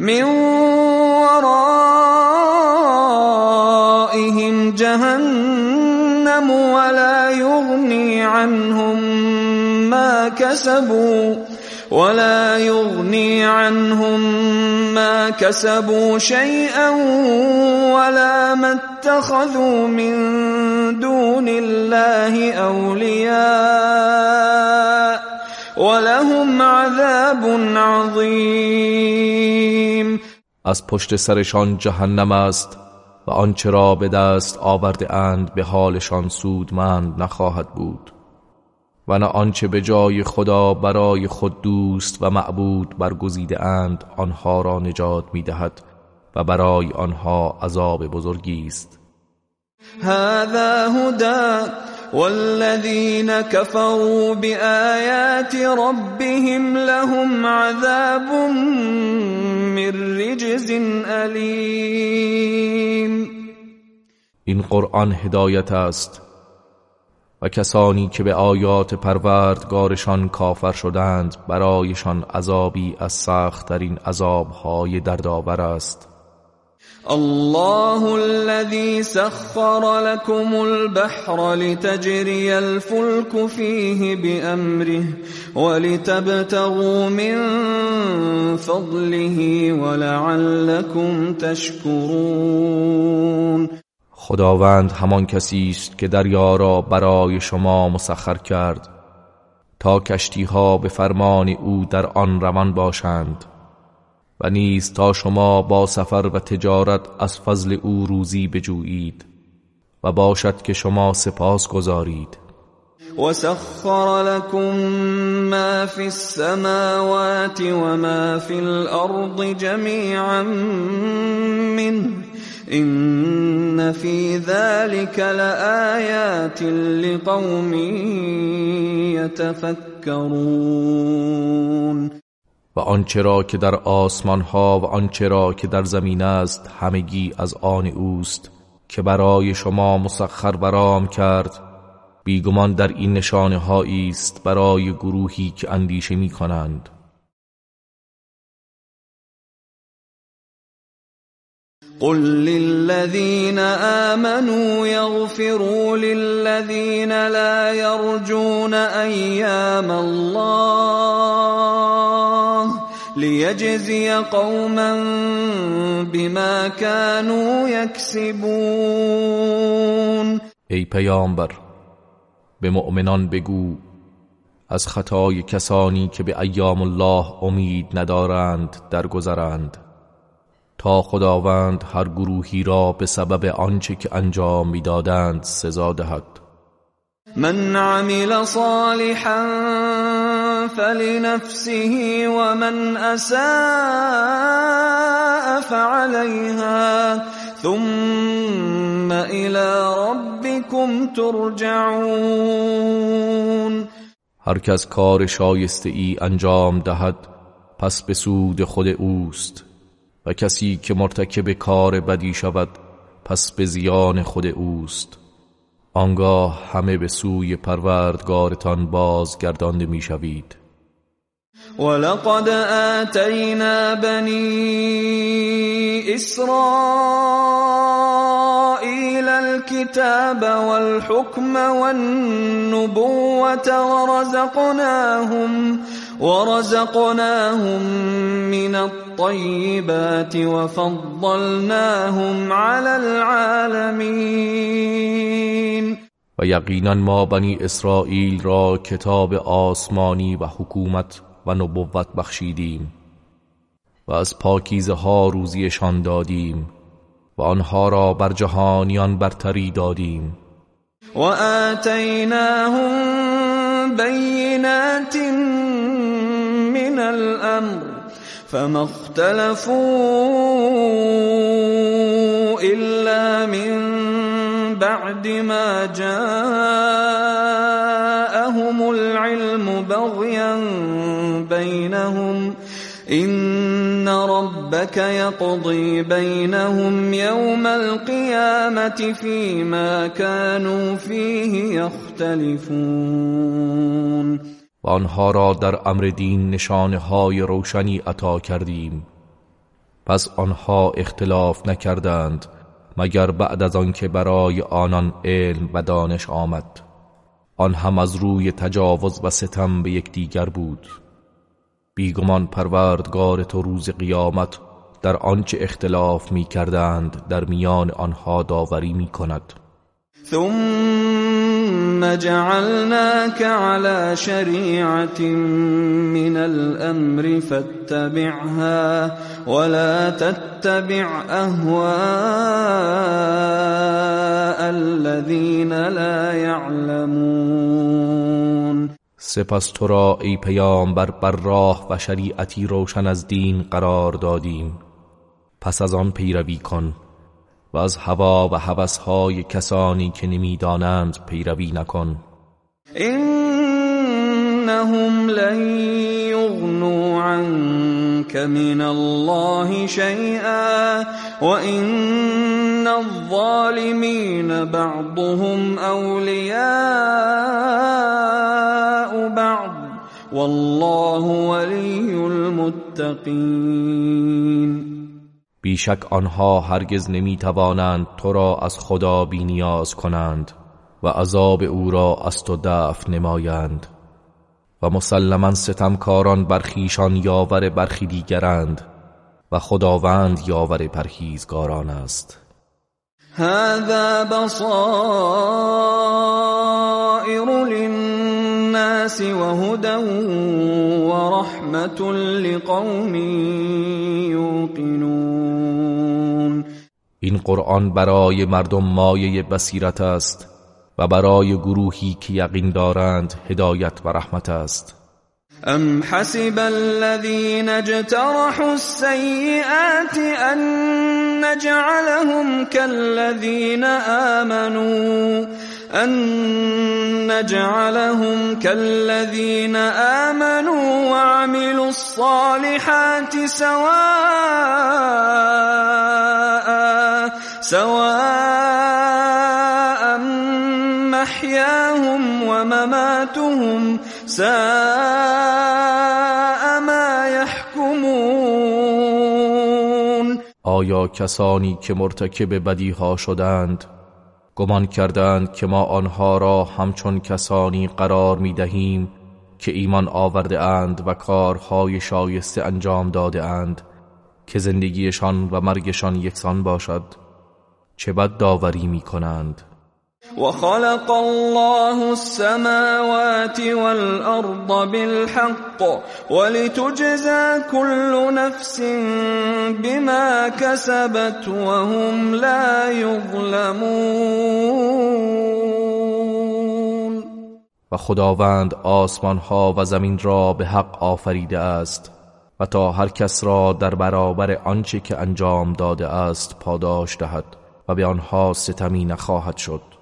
من جهنم ولا يغني عنهم ما كسبوا ولا يغني عنهم ما كسبوا شيئا ولا ما اتخذوا من دون الله أولياء ولهم عذاب عظیم از پشت سرشان جهنم است. و آنچه را به دست آورده اند به حالشان سودمند نخواهد بود. و نه آنچه به جای خدا برای خود دوست و معبود برگزیده اند آنها را نجات می‌دهد و برای آنها عذاب بزرگی است. هذا هدى والذين كفروا بآيات ربهم لهم عذاب من رجز أليم. این قرآن هدایت است و کسانی که به آیات پروردگارشان کافر شدند برایشان عذابی از سختترین عذابهای دردآور است. الله الذي سخر لكم البحر لتجري الفلك فيه بأمره ولتبتغوا من فضله ولعلكم تشكرون. خداوند همان کسی است که دریا را برای شما مسخر کرد تا کشتی ها به فرمان او در آن روان باشند. و نیز تا شما با سفر و تجارت از فضل او روزی بجویید و باشد که شما سپاس گذارید. وسخر لكم ما في السماوات وما في الأرض جميعا منه إن في ذلك لآيات لقوم يتفكرون و آنچه را که در آسمان ها و آنچه را که در زمین است همگی از آن اوست که برای شما مسخر برام کرد. بیگمان در این نشانه است برای گروهی که اندیشه می کنند قل للذين آمنوا يغفروا للذين لا يرجون أيام الله ليجزي قوما بما كانوا يكسبون ای پیامبر به مؤمنان بگو از خطای کسانی که به ایام الله امید ندارند درگذرند تا خداوند هر گروهی را به سبب آنچه که انجام می‌دادند سزا دهد. من عمل صالحا فلنفسه ومن اساء فعليها ثم الى ربكم ترجعون هر کس کار شایسته ای انجام دهد پس به سود خود اوست. و کسی که مرتکب کار بدی شود پس به زیان خود اوست. آنگاه همه به سوی پروردگارتان بازگردانده می‌شوید. ولقد آتینا بنی اسرائیل الكتاب والحكم والنبوة ورزقناهم ورزقناهم من الطيبات وفضلناهم على العالمين و یقینا ما بنی اسرائیل را کتاب آسمانی و حکومت و نبوت بخشیدیم و از پاکیزه ها روزیشان دادیم و آنها را بر جهانیان برتری دادیم. و آتیناهم بینات من الامر فما اختلفوا الا من بعد ما جاءهم العلم بغيا بينهم ان ربك يقضي بينهم يوم القيامه فيما كانوا فيه يختلفون و آنها را در امر دین نشانه های روشنی عطا کردیم. پس آنها اختلاف نکردند مگر بعد از آنکه برای آنان علم و دانش آمد. آن هم از روی تجاوز و ستم به یکدیگر بود. بیگمان پروردگار تو روز قیامت در آنچه اختلاف می کردند در میان آنها داوری می کند. ثم جعلناك على شريعة من الأمر فاتبعها ولا تتبع أهواء الذين لا يعلمون سپس تو را ای پیامبر بر راه و شریعتی روشن از دین قرار دادیم. پس از آن پیروی کن و از هوا و هوسهای کسانی که نمی‌دانند پیروی نکن. انهم لن یغنوا عنك من الله شیئا وان الظالمین بعضهم اولیاء بعض والله ولی المتقین بیشک آنها هرگز نمی توانند تو را از خدا بینیاز کنند و عذاب او را از تو دفع نمایند و مسلما ستمکاران برخیشان یاور برخی دیگرند و خداوند یاور پرهیزگاران است. هذا بصائر للناس. وهدى ورحمة لقوم يوقنون. این قرآن برای مردم مایه بصیرت است و برای گروهی که یقین دارند هدایت و رحمت است. ام حسب الذين اجترحوا السيئات ان نجعلهم كالذين آمنوا أن نجعلهم كالذين آمنوا وعملوا الصالحات سواء سواء محياهم ومماتهم ساء ما يحكمون. آیا کسانی که مرتکب بدیها شدند؟ گمان کردند که ما آنها را همچون کسانی قرار می دهیم که ایمان آورده اند و کارهای شایسته انجام داده اند که زندگیشان و مرگشان یکسان باشد چه بد داوری می کنند وخلق الله السماوات والأرض بالحق ولتجزى كل نفس بما كسبت وهم لا يظلمون. و خداوند آسمان ها و زمین را به حق آفریده است و تا هر کس را در برابر آنچه که انجام داده است پاداش دهد و به آنها ستمی نخواهد شد.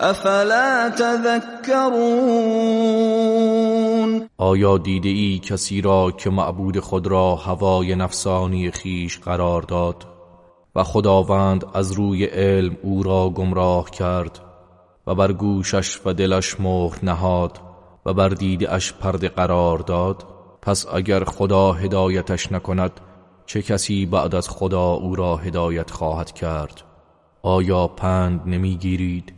افلا تذکرون؟ آیا دیده ای کسی را که معبود خود را هوای نفسانی خیش قرار داد و خداوند از روی علم او را گمراه کرد و بر گوشش و دلش مهر نهاد و بر اش پرده قرار داد؟ پس اگر خدا هدایتش نکند چه کسی بعد از خدا او را هدایت خواهد کرد؟ آیا پند نمی‌گیرید؟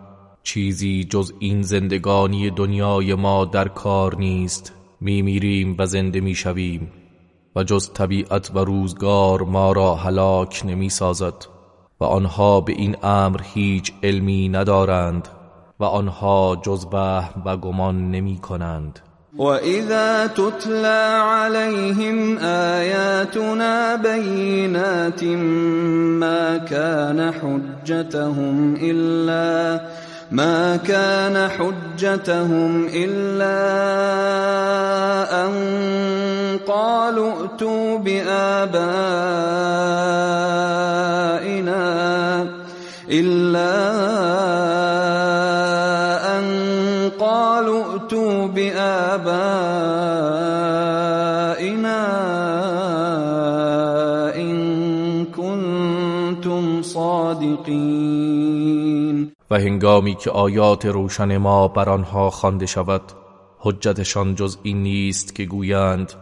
چیزی جز این زندگانی دنیای ما در کار نیست. میمیریم و زنده می‌شویم و جز طبیعت و روزگار ما را هلاک نمی سازد و آنها به این امر هیچ علمی ندارند و آنها جز وهم و گمان نمی کنند وَإِذَا تُتْلَى عَلَيْهِمْ آيَاتُنَا بَيِّنَاتٍ مَا كَانَ حُجَّتَهُمْ إِلَّا ما كان حجتهم إلا أن قالوا ائتوا بآبائنا إلا أن قالوا ائتوا بآبائنا إن كنتم صادقين. و هنگامی که آیات روشن ما بر آنها خوانده شود حجتشان جز این نیست که گویند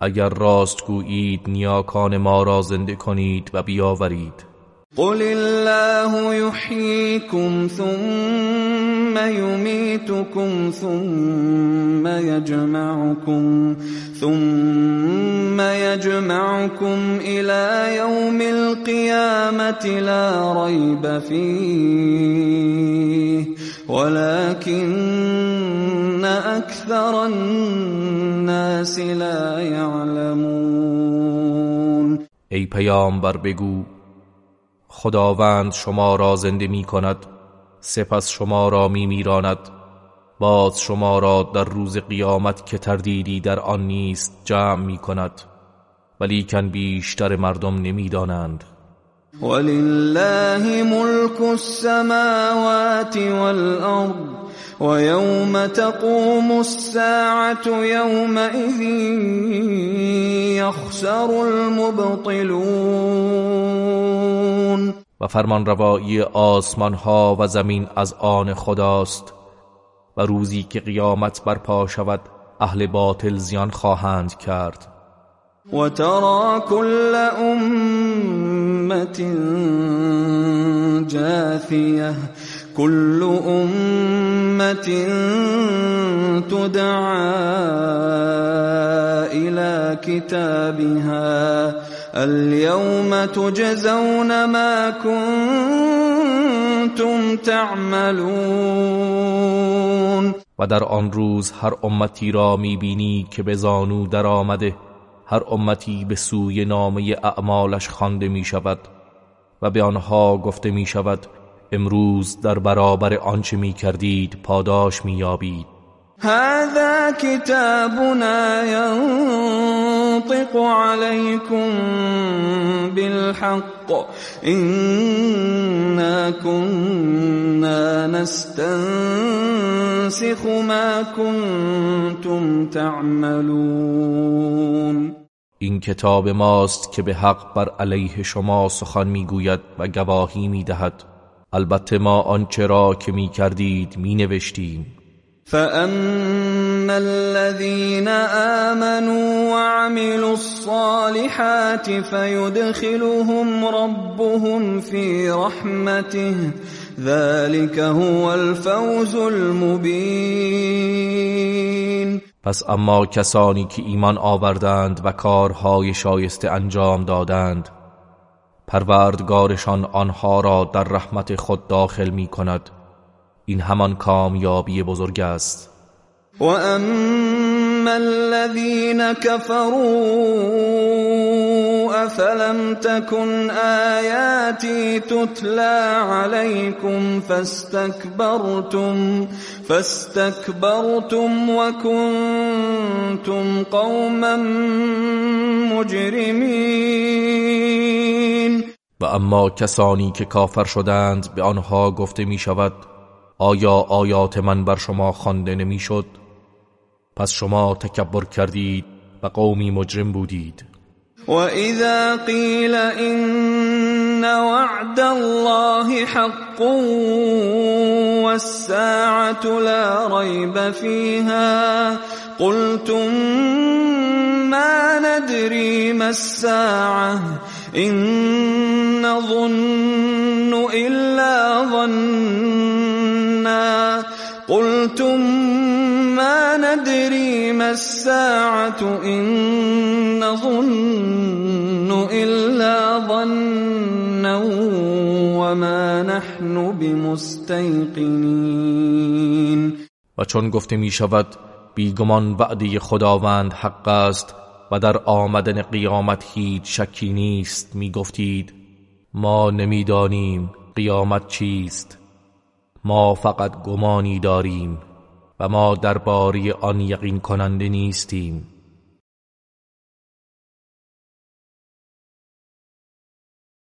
اگر راست گویید نیاکان ما را زنده کنید و بیاورید. قل الله يحييكم ثم يميتكم ثم يجمعكم ثم يجمعكم إلى يوم القيامة لا ريب فيه ولكن أكثر الناس لا يعلمون. ای پیامبر بگو خداوند شما را زنده می کند سپس شما را می میراند باز شما را در روز قیامت که تردیدی در آن نیست جمع می کند ولیکن بیشتر مردم نمی‌دانند. ولله ملك السماوات والأرض ويوم تقوم الساعة يومئذ يخسر المبطلون. و فرمان روایی آسمان ها و زمین از آن خداست و روزی که قیامت برپا شود اهل باطل زیان خواهند کرد. و ترى كل امت جاثیه كل امت تدعى الى كتابها. اليوم تجزون ما كنتم تعملون. و در آن روز هر امتی را می‌بینی که به زانو در آمده هر امتی به سوی نامه اعمالش خوانده می شود و به آنها گفته می شود امروز در برابر آنچه می کردید پاداش می یابید هذا كتابنا ينطق عليكم بالحق. إنا كنا نستنسخ ما كنتم تعملون. این کتاب ماست که به حق بر علیه شما سخن می‌گوید و گواهی می‌دهد. البته ما آنچه را که می کردید می نوشتیم فأما الذين آمنوا وعملوا الصالحات فيدخلهم ربهم في رحمته ذلك هو الفوز المبين. پس اما کسانی که ایمان آوردند و کارهای شایسته انجام دادند پروردگارشان آنها را در رحمت خود داخل می کند این همان کامیابی بزرگ است. و اما ثم الذين كفروا افلم تكن اياتي تتلى عليكم فاستكبرتم فاستكبرتم وكنتم قوما مجرمین و اما کسانی که کافر شدند به آنها گفته می شود آیا آیات من بر شما خوانده نمی‌شد؟ پس شما تکبر کردید و قومی مجرم بودید. و اذا قیل ان وعد الله حق والساعة لا ريب فيها قلتم ما ندري ما الساعة؟ إن نظن إلا ظنا. قلتم ما ندري ما الساعة؟ إن نظن إلا ظنا وما نحن بمستيقنين. و چون گفته می شود بیگمان وعده خداوند حق است و در آمدن قیامت هیچ شکی نیست می گفتید ما نمی‌دانیم قیامت چیست. ما فقط گمانی داریم و ما درباره آن یقین کننده نیستیم.